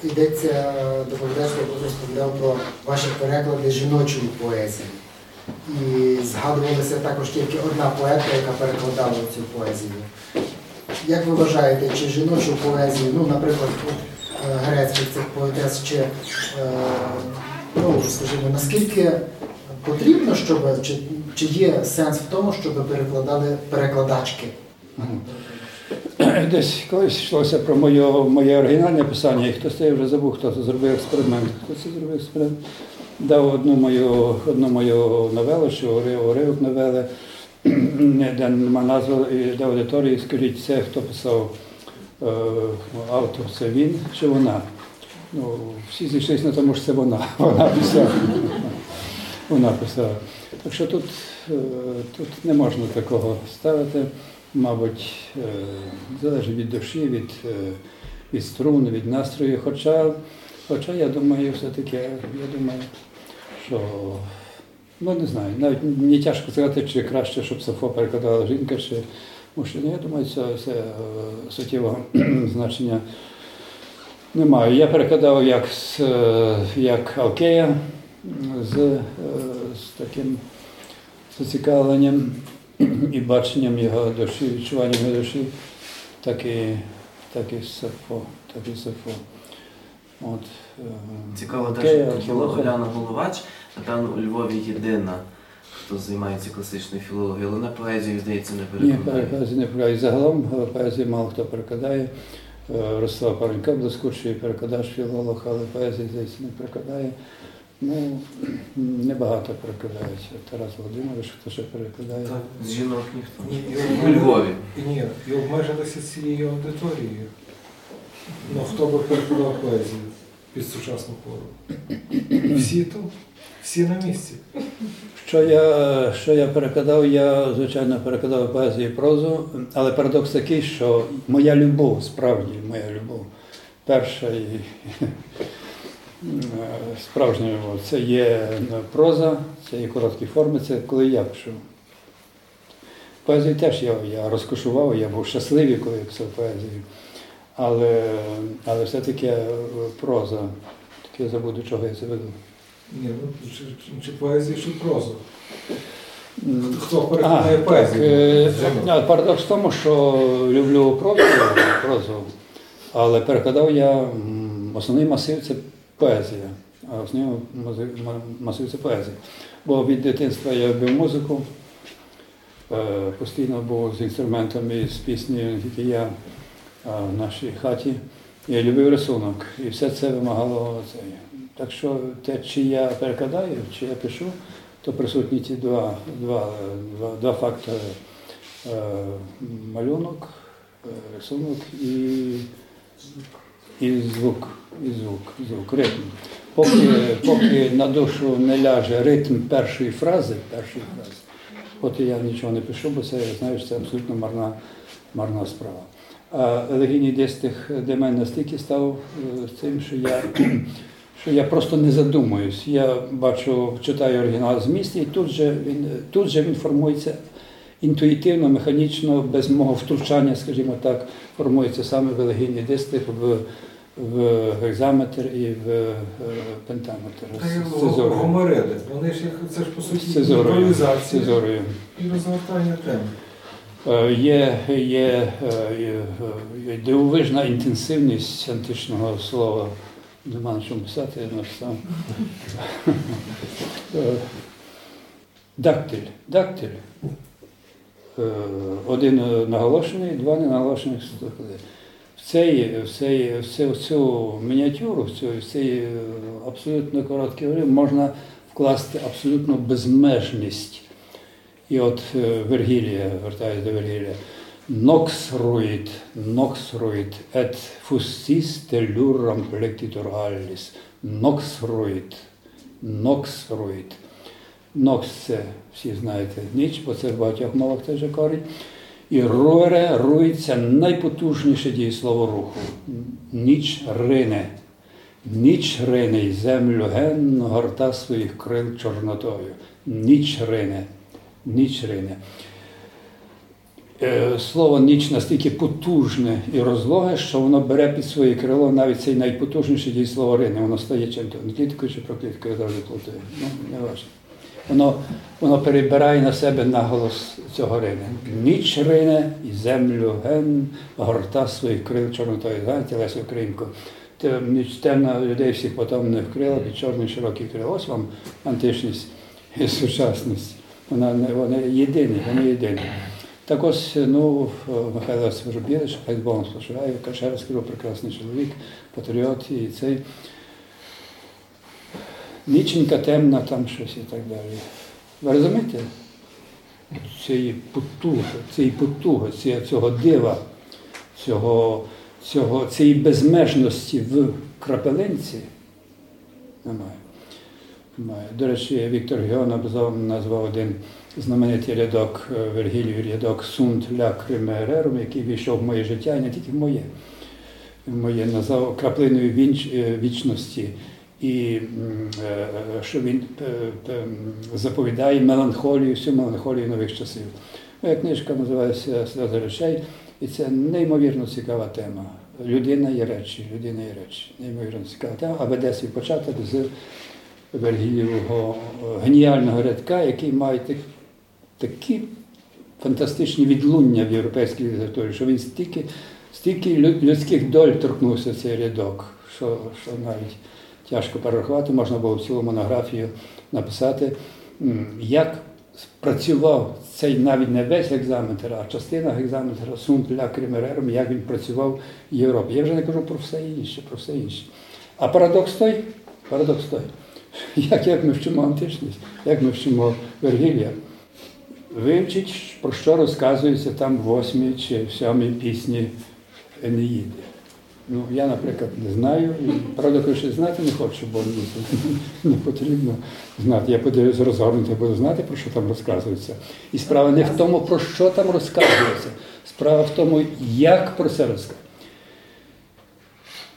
йдеться доповідач, який розповідав про ваші переклади жіночої поезії. І згадувалася також тільки одна поетка, яка перекладала цю поезію. Як ви вважаєте, чи жіночу поезію, ну, наприклад, е, грецьких цих поетес, чи, е, ну, скажімо, наскільки потрібно, щоб, чи, чи є сенс в тому, щоб перекладали перекладачки? Десь колись йшлося про моє, моє оригінальне писання, і хтось я вже забув, хто це зробив експеримент. Хто це зробив експеримент? Дав одну мою, одну мою новелу, що ури- уривок новели, де нема назви, дав аудиторії, скажіть, це хто писав е, автор, це він чи вона? Ну, всі зійшлися на тому, що це вона. Вона писала. Вона писала. Так що тут, е, тут не можна такого ставити. Мабуть, е, залежить від душі, від, е, від струн, від настрою. Хоча, хоча я думаю, все-таки, я думаю, що ну не знаю, навіть мені тяжко сказати, чи краще, щоб Сафо перекладала жінка, чи мужчина. Я думаю, це, це е, суттєвого значення немає. Я перекладав як, як Алкея з, з таким зацікавленням і баченням його душі, відчуванням його душі, так і, так і Сафо, так і Сафо. От, е, Цікаво, теж Алкея. Оляна Головач, напевно, у Львові єдина, хто займається класичною філологією, але на поезію, здається, не Ні, перекладає. поезію не перекладаю. Загалом е, поезію мало хто перекладає. Е, Ростислав Паренько блискучий перекладач філолог, але поезію, здається, не перекладає. Ну, небагато перекладають. Тарас Володимирович, хто ще перекладає. Так. З жінок ніхто. Ні, і У Львові. Ні, і обмежилися цією аудиторією. Ну, хто би перекладав поезію під сучасну пору? Всі тут, всі на місці. Що я, що я перекладав, я, звичайно, перекладав поезію і прозу, але парадокс такий, що моя любов, справді моя любов, перша і е, справжня любов, це є е, проза, це є короткі форми, це коли я пишу. Поезію теж я, я розкошував, я був щасливий, коли я писав поезію. Але, але все-таки е, проза, таке я забуду, чого я це веду. Ні, ну, чи, чи, поезію, чи прозу. Хто перекладає так, поезію? е, Парадокс в тому, що люблю прозу, прозу, але перекладав я основний масив це поезія. А мази- ма- масив поезія. Бо від дитинства я любив музику, е, постійно був з інструментами, з не тільки я в нашій хаті. Я любив рисунок, і все це вимагало це. Так що те, чи я перекладаю, чи я пишу, то присутні ті два, два, два, два фактори Е, малюнок, е, рисунок і, і звук, і звук, звук, ритм. Поки, поки на душу не ляже ритм першої фрази, першої фрази, поки я нічого не пишу, бо це, я знаю, що це абсолютно марна, марна справа. А елегійний дистих для мене настільки став е, цим, що я що я просто не задумуюсь. Я бачу, читаю оригінал з місця, і тут же він, тут же він формується інтуїтивно, механічно, без мого втручання, скажімо так, формується саме в елегійний дистих, в, в гекзаметр і в е, пентаметр. Гомориди. Вони ж це ж по суті імпровізація і розгортання теми. Е, Є, є, е, є, е, дивовижна інтенсивність античного слова. Нема на чому писати, я написав. Е, Дактиль. Дактиль. Е, Один наголошений, два ненаголошених стукли. В цей, в цей, в цю, в цю мініатюру, в цю, в цей е, абсолютно короткий рим можна вкласти абсолютну безмежність. І от е, Вергілія, вертаюсь до Вергілія. Nox ruit, nox ruit, et fustis telluram plectitur allis. Nox ruit, nox ruit. Nox це, всі знаєте, ніч, бо це в багатьох мовах теж корінь. І руере, руїть це найпотужніше дієслово руху. Ніч рине. Ніч рине й землю генно горта своїх крил чорнотою. Ніч рине. Ніч рине. Е, Слово ніч настільки потужне і розлоге, що воно бере під своє крило навіть цей найпотужніше дієслово рине. Воно стає чим-то кліткою чи прокліткою, завжди плутаю. Ну, не важливо. Воно, воно перебирає на себе наголос цього рине. Ніч рине і землю ген горта своїх крил чорнотою. Знаєте, Лесю Українко. Ніч темна людей всіх потомних крилах і чорний широкий крил. Ось вам античність і сучасність. Вона вони єдині, вони єдині. Так ось, ну, Михайло Свежобілич, хай Богом спочиває, ще раз кажу, прекрасний чоловік, патріот і цей. Ніченька темна, там щось і так далі. Ви розумієте? Цієї потуги, цієї потуги, цього дива, цього, цього, цієї безмежності в крапелинці немає. немає. До речі, Віктор Геон назвав, один знаменитий рядок е, Вергілію, рядок Сунт ля Кримерерум, який війшов в моє життя, і не тільки в моє. Моє назвав краплиною е, вічності. І е, що він е, е, заповідає меланхолію, всю меланхолію нових часів. Моя книжка називається Сльози речей, і це неймовірно цікава тема. Людина і речі, людина і речі. Неймовірно цікава тема, а веде свій початок з Вергілєвого е, геніального рядка, який має так- такі фантастичні відлуння в європейській літературі, що він стільки, стільки людських доль торкнувся цей рядок, що, що навіть тяжко перерахувати, можна було цілу монографію написати, як працював цей навіть не весь екзаметр, а частина екзаметра Сунт ля Кримерером, як він працював в Європі. Я вже не кажу про все інше, про все інше. А парадокс той, парадокс той. Як, як ми вчимо античність, як ми вчимо Вергілія. Вивчіть, про що розказується там в восьмій чи в сьомій пісні Енеїди. Ну, я, наприклад, не знаю. І, правда, кажучи, знати не хочу, бо це не потрібно знати. Я подивлюсь розгорнути, буду знати, про що там розказується. І справа не в тому, про що там розказується. Справа в тому, як про це розказується.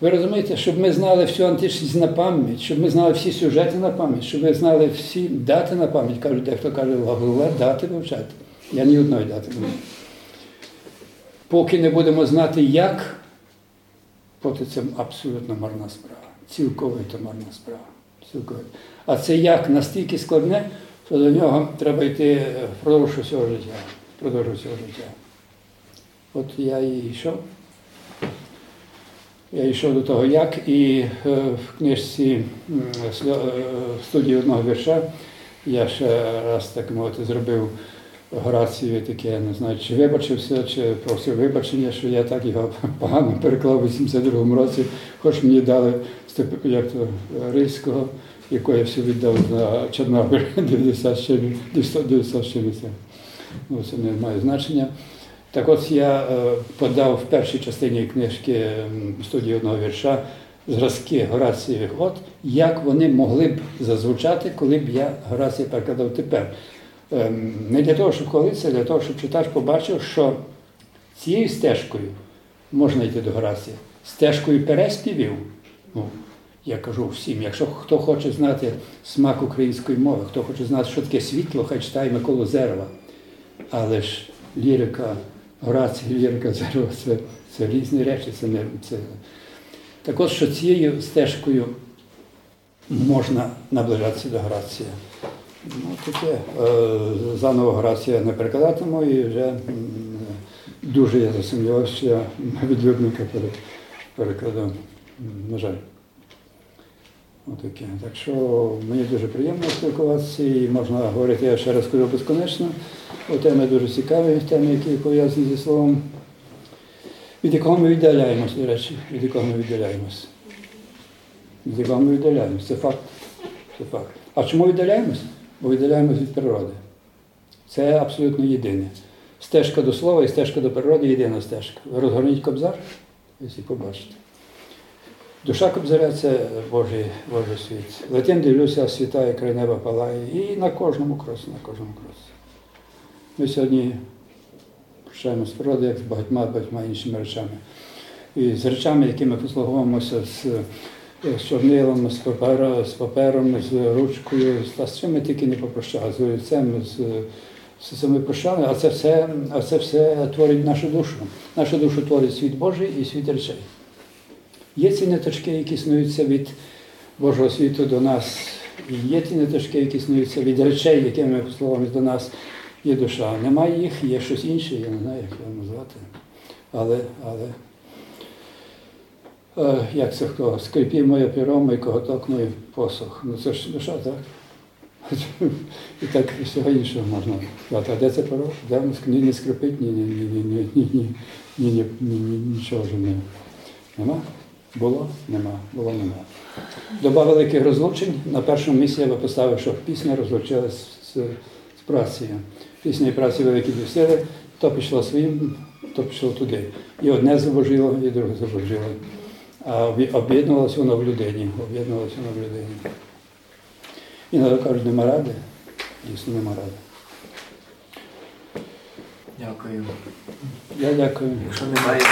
Ви розумієте, щоб ми знали всю античність на пам'ять, щоб ми знали всі сюжети на пам'ять, щоб ми знали всі дати на пам'ять. Кажуть, дехто каже, головне дати вивчати. Я ні одної дати не буду. Поки не будемо знати, як, поки це абсолютно марна справа. Цілковито марна справа. Цілковито. А це як настільки складне, що до нього треба йти впродовж усього життя. Впродовж усього життя. От я і йшов. Я йшов до того, як, і е, в книжці м, «Сльо- е, студії одного вірша я ще раз так мовити зробив Горацію таке, не знаю, чи вибачився, чи просив вибачення, що я так його погано переклав у 82-му році, хоч мені дали як то, Рильського, якого я все віддав за Чорнобиль 90 ще 900 Ну, це не має значення. Так от я е, подав в першій частині книжки студії одного вірша зразки Гораційових от, як вони могли б зазвучати, коли б я Горація перекладав тепер. Ем, Не для того, щоб хвалитися, а для того, щоб читач побачив, що цією стежкою можна йти до Горація. Стежкою переспівів. Ну, Я кажу всім, якщо хто хоче знати смак української мови, хто хоче знати, що таке світло, хай читає Миколу Зерва. Але ж лірика, Горація, лірика Зерва це, це різні речі. Це не, це... Так от, що цією стежкою можна наближатися до Грація. Ну, таке. Заново Грація не перекладатиму і вже дуже я засумнівався, що я відлюдника пере- перекладу. На жаль. Отаке. Так що мені дуже приємно спілкуватися і можна говорити, я ще раз кажу безконечно. О, теми дуже цікаві, теми, які пов'язані зі словом. Від якого ми віддаляємось, до речі, від якого ми віддаляємось. Від якого ми віддаляємось. Це факт. Це факт. А чому віддаляємось? Бо віддаляємось від природи. Це абсолютно єдине. Стежка до слова і стежка до природи єдина стежка. Розгорніть кобзар, і всі побачите. Душа кобзаря це Божий, Божий світ. Летим дивлюся, світає, край неба палає. І на кожному кросі, на кожному кросі. Ми сьогодні прощаємося з природою, як з багатьма багатьма іншими речами. І з речами, якими послуговуємося з, з чорнилом, з папером, з папером, з ручкою, та з чим ми тільки не попрощали, з олівцем, з, з цими прощали, а це все, а це все творить нашу душу. Нашу душу творить світ Божий і світ речей. Є ці ниточки, які снуються від Божого світу до нас, і є ті ниточки, які снуються від речей, якими ми послуговуємося до нас, є душа. Немає їх, є щось інше, я не знаю, як його назвати. Але, але як це хто? Скрипі моє перо, мій коготок, мій посох. Ну це ж душа, так? І так і всього іншого можна. А де це перо? Де воно ні не скрипить, ні, ні, ні, ні, ні, ні, ні, ні, ні, ні, ні, нічого вже не. Нема? Було? Нема. Було нема. Доба великих розлучень. На першому місці я би поставив, що пісня розлучилась з, з працею. Пісня і праці великі дві то пішло своїм, то пішло туди. І одне забожило, і друге забожило. А об'єднувалося воно в людині. Об'єднувалося воно в людині. І надо кажуть, нема ради. Дійсно, нема ради. Дякую. Я дякую. Якщо немає